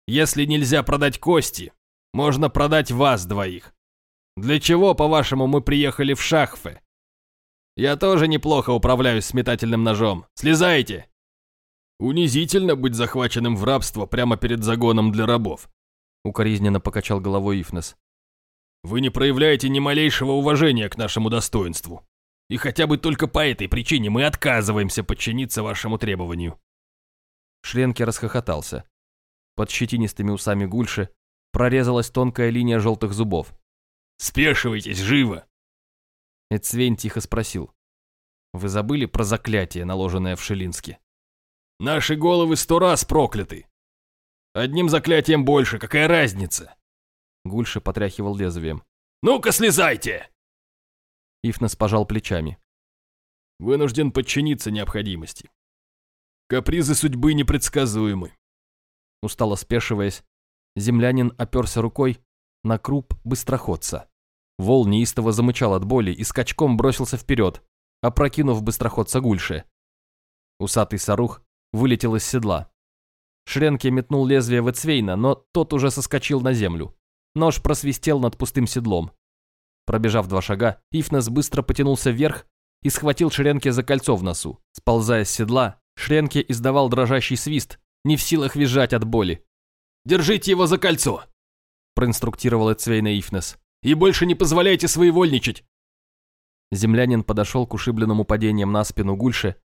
Если нельзя продать кости, можно продать вас двоих. Для чего, по-вашему, мы приехали в Шахфе? Я тоже неплохо управляюсь с метательным ножом. Слезайте!» «Унизительно быть захваченным в рабство прямо перед загоном для рабов», укоризненно покачал головой Ифнес. Вы не проявляете ни малейшего уважения к нашему достоинству. И хотя бы только по этой причине мы отказываемся подчиниться вашему требованию». Шленке расхохотался. Под щетинистыми усами Гульши прорезалась тонкая линия желтых зубов. «Спешивайтесь, живо!» Эцвейн тихо спросил. «Вы забыли про заклятие, наложенное в Шелинске?» «Наши головы сто раз прокляты. Одним заклятием больше, какая разница?» Гульша потряхивал лезвием. «Ну-ка, слезайте!» Ифнес пожал плечами. «Вынужден подчиниться необходимости. Капризы судьбы непредсказуемы». Устало спешиваясь, землянин оперся рукой на круп быстроходца. Вол неистово замычал от боли и скачком бросился вперед, опрокинув быстроходца Гульше. Усатый сарух вылетел из седла. Шренке метнул лезвие в Эцвейна, но тот уже соскочил на землю. Нож просвистел над пустым седлом. Пробежав два шага, Ифнес быстро потянулся вверх и схватил Шренке за кольцо в носу. Сползая с седла, Шренке издавал дрожащий свист, не в силах визжать от боли. «Держите его за кольцо!» проинструктировал Эцвейна Ифнес. «И больше не позволяйте своевольничать!» Землянин подошел к ушибленному падением на спину Гульше,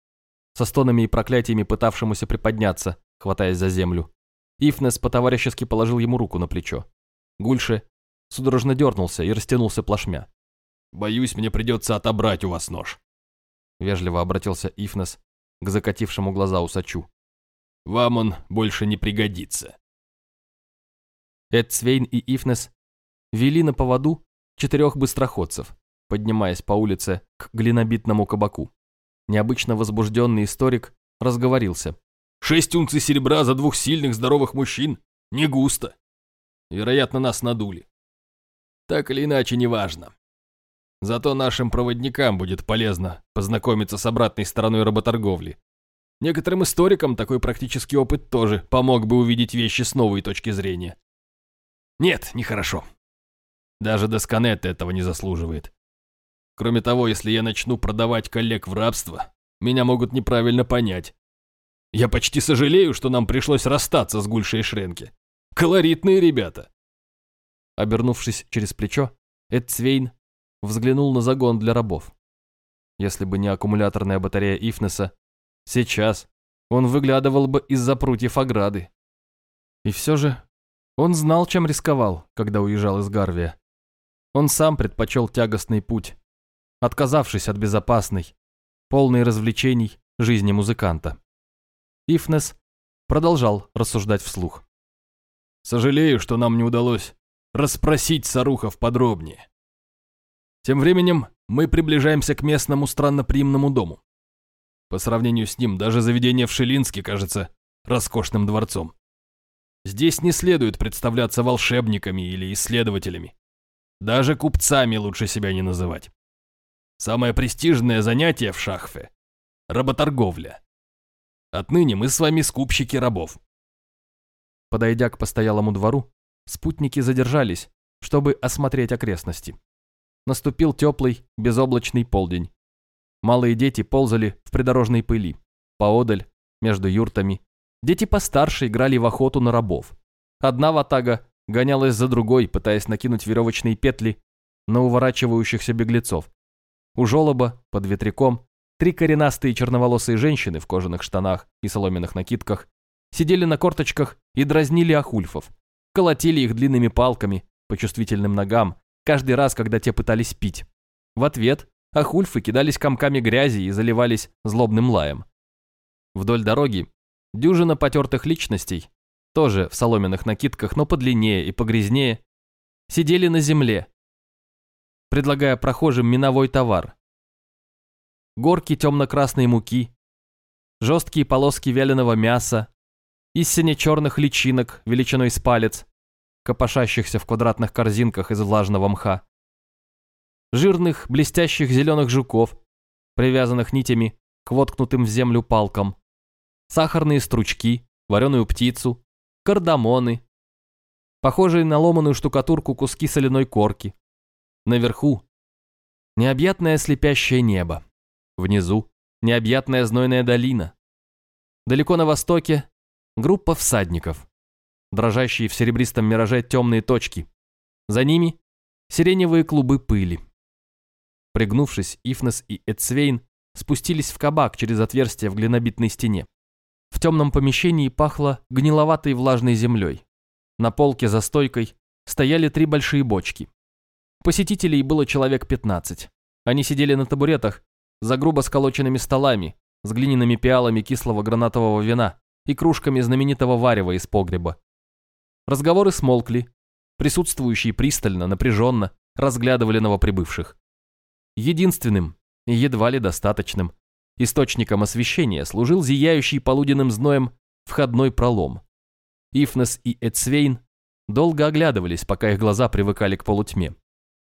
со стонами и проклятиями пытавшемуся приподняться, хватаясь за землю. Ифнес по-товарищески положил ему руку на плечо. Гульше судорожно дернулся и растянулся плашмя. «Боюсь, мне придется отобрать у вас нож», — вежливо обратился Ифнес к закатившему глаза усачу. «Вам он больше не пригодится». Эд Свейн и Ифнес вели на поводу четырех быстроходцев, поднимаясь по улице к глинобитному кабаку. Необычно возбужденный историк разговорился. «Шесть унций серебра за двух сильных здоровых мужчин? Не густо. Вероятно, нас надули. Так или иначе, неважно. Зато нашим проводникам будет полезно познакомиться с обратной стороной работорговли. Некоторым историкам такой практический опыт тоже помог бы увидеть вещи с новой точки зрения. Нет, нехорошо. Даже Досконет этого не заслуживает. Кроме того, если я начну продавать коллег в рабство, меня могут неправильно понять. Я почти сожалею, что нам пришлось расстаться с Гульшей Шренке. Колоритные ребята. Обернувшись через плечо, Эд Цвейн взглянул на загон для рабов. Если бы не аккумуляторная батарея Ифнеса, сейчас он выглядывал бы из-за прутьев ограды. И все же он знал, чем рисковал, когда уезжал из Гарвия. Он сам предпочел тягостный путь, отказавшись от безопасной, полной развлечений жизни музыканта. Ифнес продолжал рассуждать вслух. Сожалею, что нам не удалось расспросить Сарухов подробнее. Тем временем мы приближаемся к местному странноприимному дому. По сравнению с ним, даже заведение в Шелинске кажется роскошным дворцом. Здесь не следует представляться волшебниками или исследователями. Даже купцами лучше себя не называть. Самое престижное занятие в Шахфе – работорговля. Отныне мы с вами скупщики рабов. Подойдя к постоялому двору, спутники задержались, чтобы осмотреть окрестности. Наступил теплый, безоблачный полдень. Малые дети ползали в придорожной пыли. Поодаль, между юртами, дети постарше играли в охоту на рабов. Одна ватага гонялась за другой, пытаясь накинуть веревочные петли на уворачивающихся беглецов. У жолоба, под ветряком, три коренастые черноволосые женщины в кожаных штанах и соломенных накидках сидели на корточках и дразнили ахульфов, колотили их длинными палками по чувствительным ногам, каждый раз, когда те пытались пить. В ответ ахульфы кидались комками грязи и заливались злобным лаем. Вдоль дороги дюжина потертых личностей, тоже в соломенных накидках, но подлиннее и погрязнее, сидели на земле, предлагая прохожим миновой товар. Горки темно-красной муки, жесткие полоски вяленого мяса, истине черных личинок величиной с палец, копошащихся в квадратных корзинках из влажного мха, жирных блестящих зеленых жуков, привязанных нитями к воткнутым в землю палкам, сахарные стручки, вареную птицу, кардамоны, похожие на ломаную штукатурку куски соляной корки. Наверху необъятное слепящее небо, внизу необъятная знойная долина. Далеко на востоке группа всадников, дрожащие в серебристом мираже темные точки. За ними сиреневые клубы пыли. Пригнувшись, Ифнес и Эцвейн спустились в кабак через отверстие в глинобитной стене. В темном помещении пахло гниловатой влажной землей. На полке за стойкой стояли три большие бочки. Посетителей было человек 15. Они сидели на табуретах за грубо сколоченными столами с глиняными пиалами кислого гранатового вина и кружками знаменитого варева из погреба. Разговоры смолкли, присутствующие пристально, напряженно разглядывали новоприбывших. Единственным и едва ли достаточным источником освещения служил зияющий полуденным зноем входной пролом. Ифнес и Эцвейн долго оглядывались, пока их глаза привыкали к полутьме.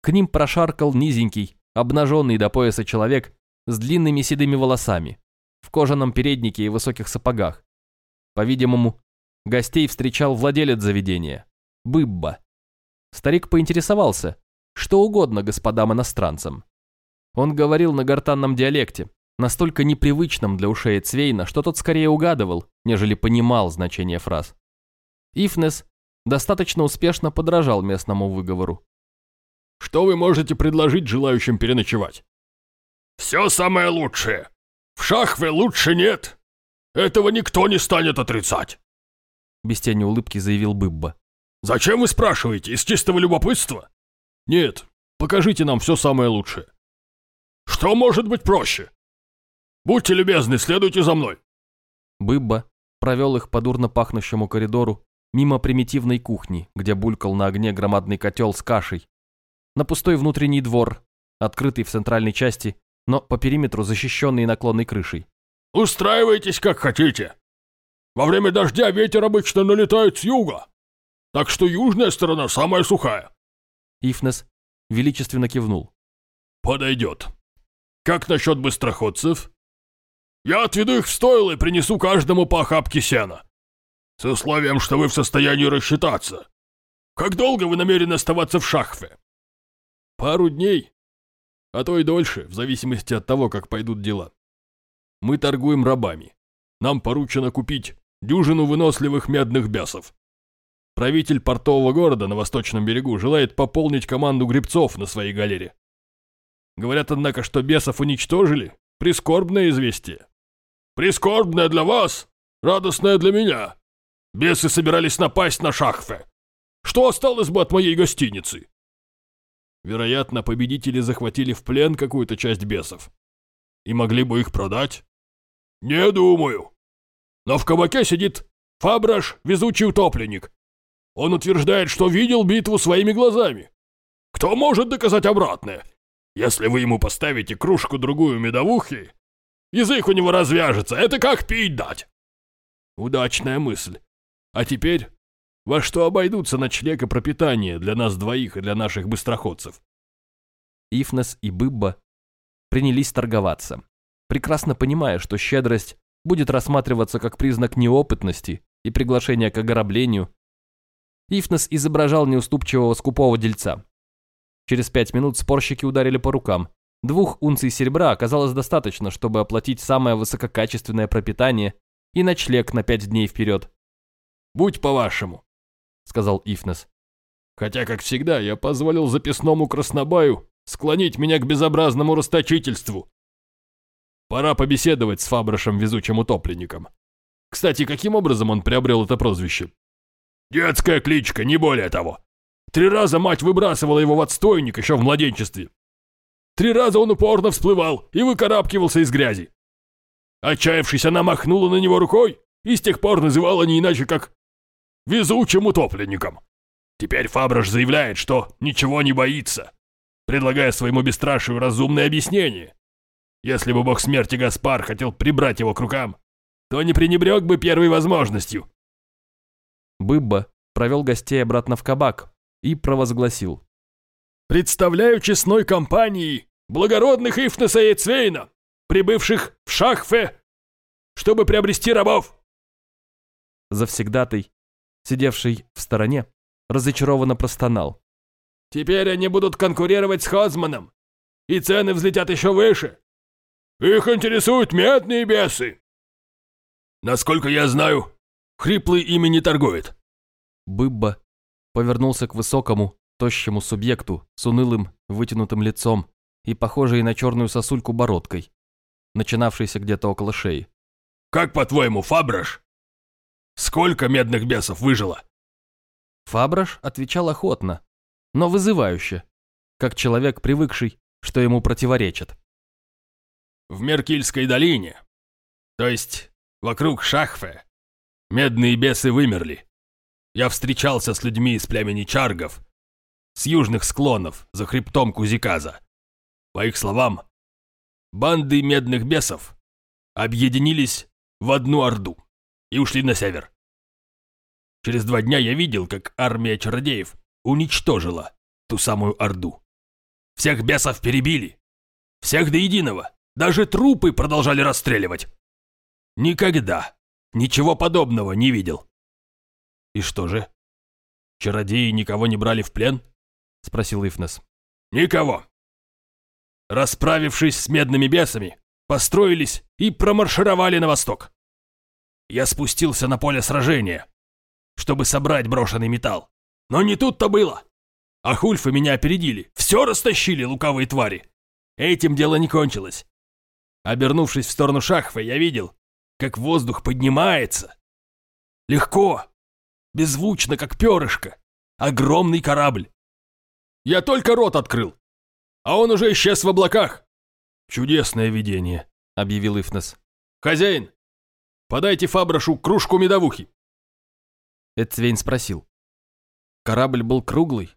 К ним прошаркал низенький, обнаженный до пояса человек с длинными седыми волосами, в кожаном переднике и высоких сапогах. По-видимому, гостей встречал владелец заведения, Быбба. Старик поинтересовался, что угодно господам иностранцам. Он говорил на гортанном диалекте, настолько непривычном для ушей Цвейна, что тот скорее угадывал, нежели понимал значение фраз. Ифнес достаточно успешно подражал местному выговору. «Что вы можете предложить желающим переночевать?» «Все самое лучшее. В Шахве лучше нет. Этого никто не станет отрицать!» Без тени улыбки заявил Быбба. «Зачем вы спрашиваете? Из чистого любопытства?» «Нет, покажите нам все самое лучшее». Что может быть проще? Будьте любезны, следуйте за мной. Быбба провел их по дурно пахнущему коридору мимо примитивной кухни, где булькал на огне громадный котел с кашей, на пустой внутренний двор, открытый в центральной части, но по периметру защищенный наклонной крышей. «Устраивайтесь как хотите. Во время дождя ветер обычно налетает с юга, так что южная сторона самая сухая». Ифнес величественно кивнул. «Подойдет», как насчет быстроходцев? Я отведу их в стойло и принесу каждому по охапке сена. С условием, что вы в состоянии рассчитаться. Как долго вы намерены оставаться в Шахфе? Пару дней, а то и дольше, в зависимости от того, как пойдут дела. Мы торгуем рабами. Нам поручено купить дюжину выносливых медных бесов. Правитель портового города на восточном берегу желает пополнить команду гребцов на своей галере. Говорят, однако, что бесов уничтожили. Прискорбное известие. Прискорбное для вас, радостное для меня. Бесы собирались напасть на Шахфе. Что осталось бы от моей гостиницы? Вероятно, победители захватили в плен какую-то часть бесов. И могли бы их продать? Не думаю. Но в кабаке сидит Фабраш, везучий утопленник. Он утверждает, что видел битву своими глазами. Кто может доказать обратное? Если вы ему поставите кружку-другую медовухи, язык у него развяжется, это как пить дать. Удачная мысль. А теперь, во что обойдутся ночлег и пропитание для нас двоих и для наших быстроходцев? Ифнес и Быбба принялись торговаться, прекрасно понимая, что щедрость будет рассматриваться как признак неопытности и приглашения к ограблению. Ифнес изображал неуступчивого скупого дельца. Через пять минут спорщики ударили по рукам. Двух унций серебра оказалось достаточно, чтобы оплатить самое высококачественное пропитание и ночлег на пять дней вперед. «Будь по-вашему», — сказал Ифнес. «Хотя, как всегда, я позволил записному краснобаю склонить меня к безобразному расточительству. Пора побеседовать с Фаброшем везучим утопленником. Кстати, каким образом он приобрел это прозвище? Детская кличка, не более того. Три раза мать выбрасывала его в отстойник еще в младенчестве. Три раза он упорно всплывал и выкарабкивался из грязи. Отчаявшись, она махнула на него рукой и с тех пор называла не иначе как «везучим утопленником». Теперь Фаброш заявляет, что ничего не боится, предлагая своему бесстрашию разумное объяснение. Если бы бог смерти Гаспар хотел прибрать его к рукам, то не пренебрег бы первой возможностью. Быбба провел гостей обратно в кабак и провозгласил. «Представляю честной компании благородных Ифнеса и Цвейна, прибывших в Шахфе, чтобы приобрести рабов!» Завсегдатый, сидевший в стороне, разочарованно простонал. «Теперь они будут конкурировать с Хозманом, и цены взлетят еще выше. Их интересуют медные бесы. Насколько я знаю, хриплый ими не торгует. Быбба повернулся к высокому, тощему субъекту с унылым, вытянутым лицом и похожей на черную сосульку бородкой, начинавшейся где-то около шеи. «Как, по-твоему, Фабраш? Сколько медных бесов выжило?» Фабраш отвечал охотно, но вызывающе, как человек, привыкший, что ему противоречат в Меркильской долине, то есть вокруг Шахфе, медные бесы вымерли. Я встречался с людьми из племени Чаргов, с южных склонов, за хребтом Кузиказа. По их словам, банды медных бесов объединились в одну орду и ушли на север. Через два дня я видел, как армия чародеев уничтожила ту самую орду. Всех бесов перебили, всех до единого. Даже трупы продолжали расстреливать. Никогда ничего подобного не видел. И что же? Чародеи никого не брали в плен? Спросил Ифнес. Никого. Расправившись с медными бесами, построились и промаршировали на восток. Я спустился на поле сражения, чтобы собрать брошенный металл. Но не тут-то было. А хульфы меня опередили, все растащили лукавые твари. Этим дело не кончилось. Обернувшись в сторону Шахфа, я видел, как воздух поднимается. Легко, беззвучно, как перышко. Огромный корабль. Я только рот открыл, а он уже исчез в облаках. Чудесное видение, объявил Ифнес. Хозяин, подайте Фаброшу кружку медовухи. Эцвейн спросил. Корабль был круглый,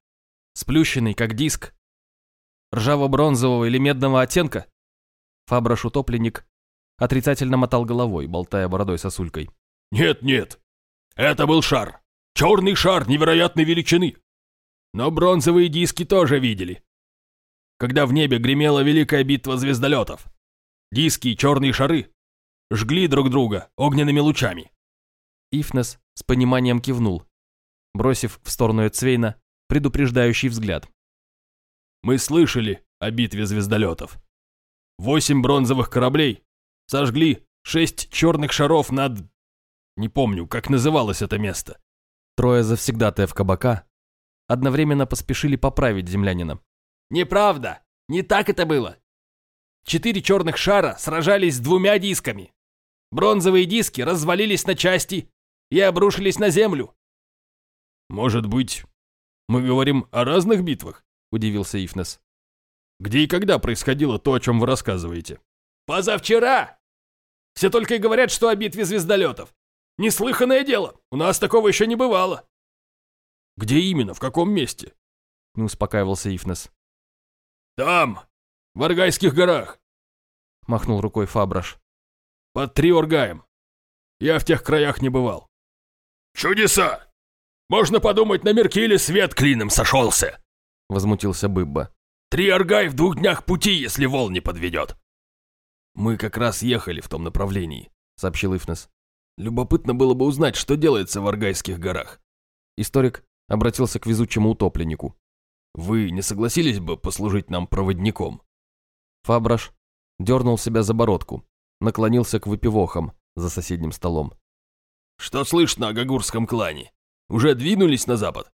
сплющенный, как диск, ржаво-бронзового или медного оттенка? Фаброш-утопленник отрицательно мотал головой, болтая бородой сосулькой. «Нет, нет, это был шар. Черный шар невероятной величины. Но бронзовые диски тоже видели. Когда в небе гремела великая битва звездолетов. Диски и черные шары жгли друг друга огненными лучами. Ифнес с пониманием кивнул, бросив в сторону Эцвейна предупреждающий взгляд. «Мы слышали о битве звездолетов. Восемь бронзовых кораблей сожгли шесть черных шаров над... Не помню, как называлось это место. Трое завсегдатаев кабака одновременно поспешили поправить землянина. «Неправда! Не так это было! Четыре черных шара сражались с двумя дисками. Бронзовые диски развалились на части и обрушились на землю». «Может быть, мы говорим о разных битвах?» – удивился Ифнес. Где и когда происходило то, о чем вы рассказываете? Позавчера! Все только и говорят, что о битве звездолетов. Неслыханное дело, у нас такого еще не бывало. Где именно, в каком месте? Не успокаивался Ифнес. Там, В Аргайских горах!» Махнул рукой Фабраш. «Под Триоргаем. Я в тех краях не бывал». «Чудеса! Можно подумать, на Меркиле свет клином сошелся!» Возмутился Быбба. «Триоргай в двух днях пути, если вол не подведет!» «Мы как раз ехали в том направлении», — сообщил Ифнес. «Любопытно было бы узнать, что делается в Аргайских горах». Историк обратился к везучему утопленнику. «Вы не согласились бы послужить нам проводником?» Фабраш дернул себя за бородку, наклонился к выпивохам за соседним столом. «Что слышно о гагурском клане? Уже двинулись на запад?»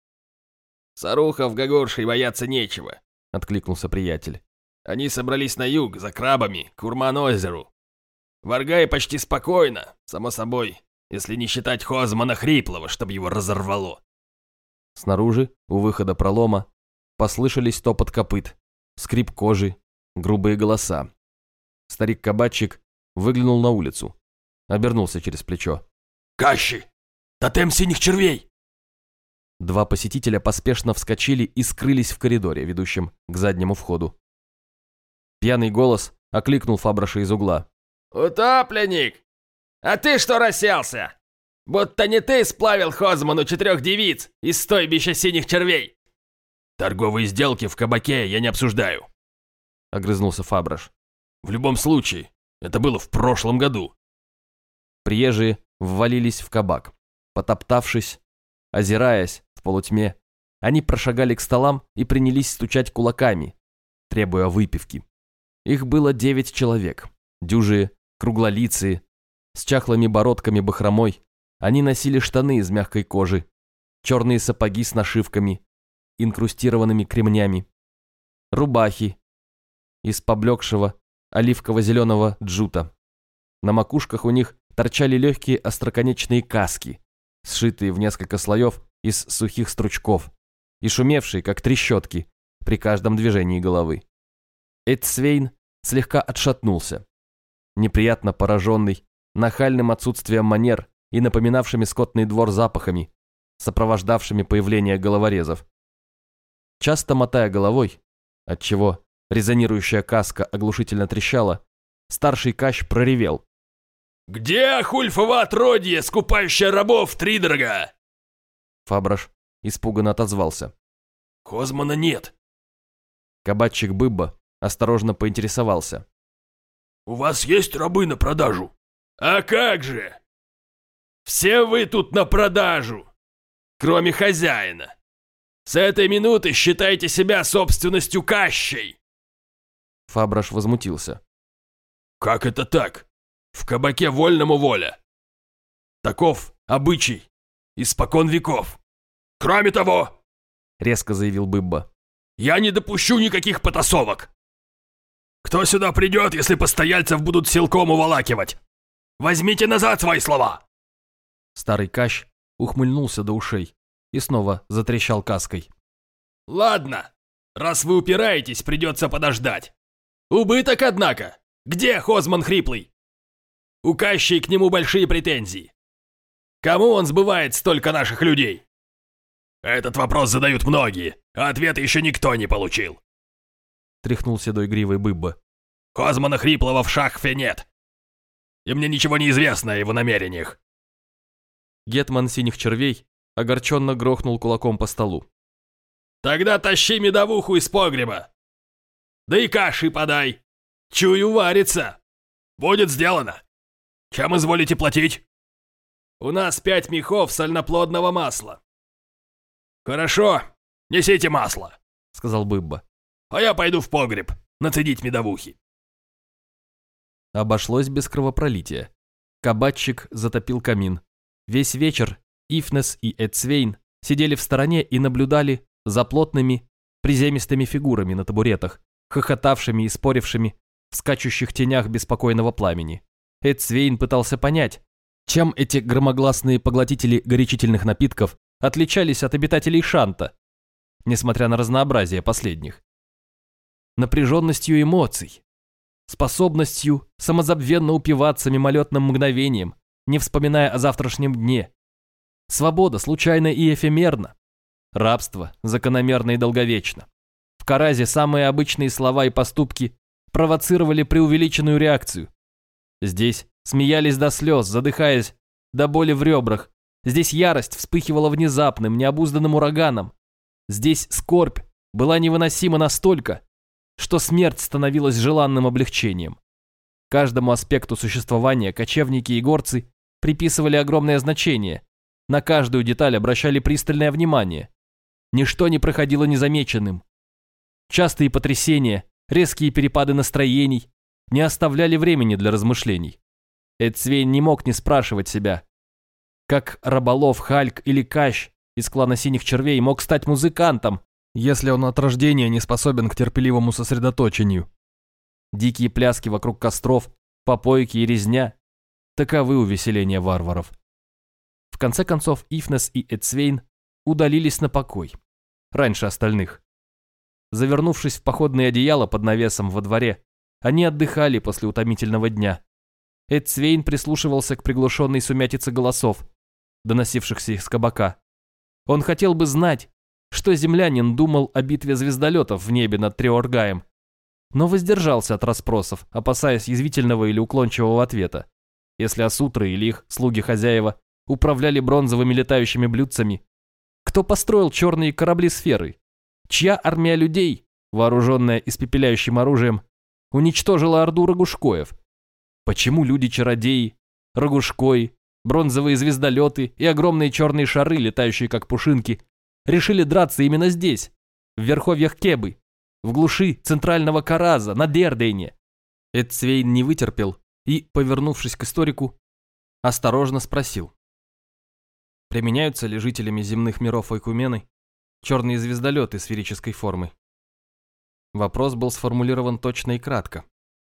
«Сарухов, Гагуршей бояться нечего», — откликнулся приятель. «Они собрались на юг, за крабами, к Урман-озеру. В Аргае почти спокойно, само собой, если не считать Хозмана Хриплого, чтобы его разорвало». Снаружи, у выхода пролома, послышались топот копыт, скрип кожи, грубые голоса. Старик-кабачик выглянул на улицу, обернулся через плечо. «Кащи! Тотем синих червей!» Два посетителя поспешно вскочили и скрылись в коридоре, ведущем к заднему входу. Пьяный голос окликнул Фабраша из угла. «Утопленник! А ты что расселся? Будто не ты сплавил Хозману четырех девиц из стойбища синих червей!» «Торговые сделки в кабаке я не обсуждаю», — огрызнулся Фабраш. «В любом случае, это было в прошлом году». Приезжие ввалились в кабак. Потоптавшись, озираясь в полутьме, они прошагали к столам и принялись стучать кулаками, требуя выпивки. Их было девять человек, дюжие, круглолицые, с чахлыми бородками бахромой. Они носили штаны из мягкой кожи, черные сапоги с нашивками, инкрустированными кремнями, рубахи из поблекшего оливково-зеленого джута. На макушках у них торчали легкие остроконечные каски, сшитые в несколько слоев из сухих стручков и шумевшие, как трещотки, при каждом движении головы. Эдсвейн слегка отшатнулся, неприятно пораженный нахальным отсутствием манер и напоминавшими скотный двор запахами, сопровождавшими появление головорезов. Часто мотая головой, отчего резонирующая каска оглушительно трещала, старший Кащ проревел. «Где Хульфово отродье, скупающее рабов втридорога?» Фабраш испуганно отозвался. «Хозмана нет». Кабачик Быбба осторожно поинтересовался. «У вас есть рабы на продажу?» «А как же! Все вы тут на продажу, кроме хозяина. С этой минуты считайте себя собственностью Кащей!» Фабраш возмутился. «Как это так? В кабаке вольному воля. Таков обычай, испокон веков. Кроме того, — резко заявил Быбба, — я не допущу никаких потасовок. Кто сюда придет, если постояльцев будут силком уволакивать? Возьмите назад свои слова!» Старый Кащ ухмыльнулся до ушей и снова затрещал каской. «Ладно, раз вы упираетесь, придется подождать. Убыток, однако. Где Хозман Хриплый? У Кащей к нему большие претензии. Кому он сбывает столько наших людей? Этот вопрос задают многие, а ответа еще никто не получил. Тряхнул седой гривой Быбба. Хозмана Хриплого в шахфе нет. И мне ничего не известно о его намерениях. Гетман синих червей огорченно грохнул кулаком по столу. «Тогда тащи медовуху из погреба. Да и каши подай. Чую, варится. Будет сделано. Чем изволите платить?» «У нас пять мехов сольноплодного масла». «Хорошо, несите масло», — сказал Быбба. «А я пойду в погреб, нацедить медовухи». Обошлось без кровопролития. Кабачик затопил камин. Весь вечер Ифнес и Эдсвейн сидели в стороне и наблюдали за плотными, приземистыми фигурами на табуретах, хохотавшими и спорившими в скачущих тенях беспокойного пламени. Эдсвейн пытался понять, чем эти громогласные поглотители горячительных напитков отличались от обитателей Шанта, несмотря на разнообразие последних. Напряженностью эмоций, способностью самозабвенно упиваться мимолетным мгновением, не вспоминая о завтрашнем дне. Свобода случайна и эфемерна. Рабство закономерно и долговечно. В Каразе самые обычные слова и поступки провоцировали преувеличенную реакцию. Здесь смеялись до слез, задыхаясь до боли в ребрах. Здесь ярость вспыхивала внезапным, необузданным ураганом. Здесь скорбь была невыносима настолько, что смерть становилась желанным облегчением. Каждому аспекту существования кочевники и горцы приписывали огромное значение, на каждую деталь обращали пристальное внимание. Ничто не проходило незамеченным. Частые потрясения, резкие перепады настроений не оставляли времени для размышлений. Эдсвейн не мог не спрашивать себя, как Раболов, Хальк или Кащ из клана Синих Червей мог стать музыкантом, если он от рождения не способен к терпеливому сосредоточению. Дикие пляски вокруг костров, попойки и резня – таковы увеселения варваров. В конце концов, Ифнес и Эцвейн удалились на покой, раньше остальных. Завернувшись в походное одеяло под навесом во дворе, они отдыхали после утомительного дня. Эдсвейн прислушивался к приглушенной сумятице голосов, доносившихся из кабака. Он хотел бы знать, что землянин думал о битве звездолетов в небе над Триоргаем, но воздержался от расспросов, опасаясь язвительного или уклончивого ответа. Если Асутры или их слуги-хозяева управляли бронзовыми летающими блюдцами, кто построил черные корабли-сферы, чья армия людей, вооруженная испепеляющим оружием, уничтожила орду Рогушкоев, почему люди-чародеи, Рогушкои, бронзовые звездолеты и огромные черные шары, летающие как пушинки, решили драться именно здесь, в верховьях Кебы, в глуши центрального Караза, на Дердейне. Эдсвейн не вытерпел и, повернувшись к историку, осторожно спросил. Применяются ли жителями земных миров Ойкумены черные звездолеты сферической формы? Вопрос был сформулирован точно и кратко.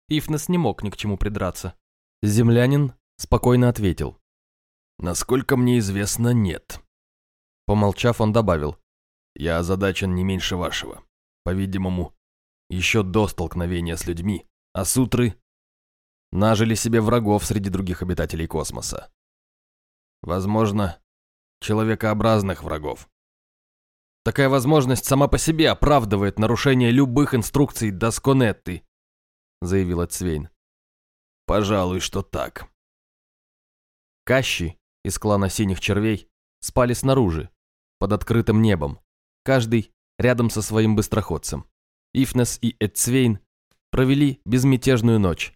Ифнес не мог ни к чему придраться. Землянин спокойно ответил. Насколько мне известно, нет. Помолчав, он добавил. Я озадачен не меньше вашего. По-видимому, еще до столкновения с людьми, а сутры нажили себе врагов среди других обитателей космоса. Возможно, человекообразных врагов. Такая возможность сама по себе оправдывает нарушение любых инструкций Досконетты, заявила Цвейн. Пожалуй, что так. Кащи из клана Синих Червей спали снаружи, под открытым небом, каждый рядом со своим быстроходцем. Ифнес и Эдцвейн провели безмятежную ночь.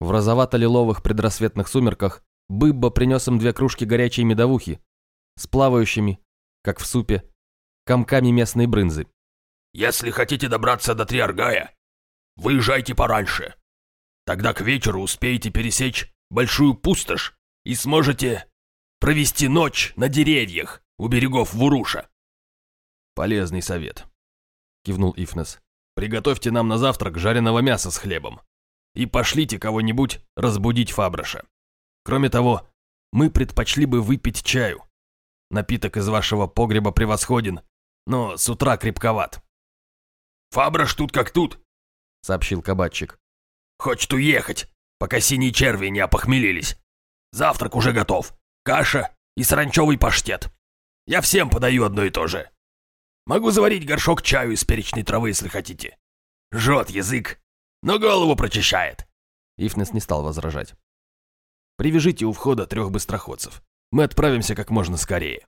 В розовато-лиловых предрассветных сумерках Быбба принес им две кружки горячей медовухи с плавающими, как в супе, комками местной брынзы. «Если хотите добраться до Триаргая, выезжайте пораньше. Тогда к вечеру успеете пересечь большую пустошь и сможете провести ночь на деревьях у берегов Вуруша». «Полезный совет», — кивнул Ифнес. «Приготовьте нам на завтрак жареного мяса с хлебом и пошлите кого-нибудь разбудить Фабраша. Кроме того, мы предпочли бы выпить чаю. Напиток из вашего погреба превосходен, но с утра крепковат». «Фабраш тут как тут», — сообщил кабачик. «Хочет уехать, пока синие черви не опохмелились. Завтрак уже готов. Каша и саранчевый паштет. Я всем подаю одно и то же. Могу заварить горшок чаю из перечной травы, если хотите. Жжет язык, но голову прочищает». Ифнес не стал возражать. «Привяжите у входа трех быстроходцев. Мы отправимся как можно скорее».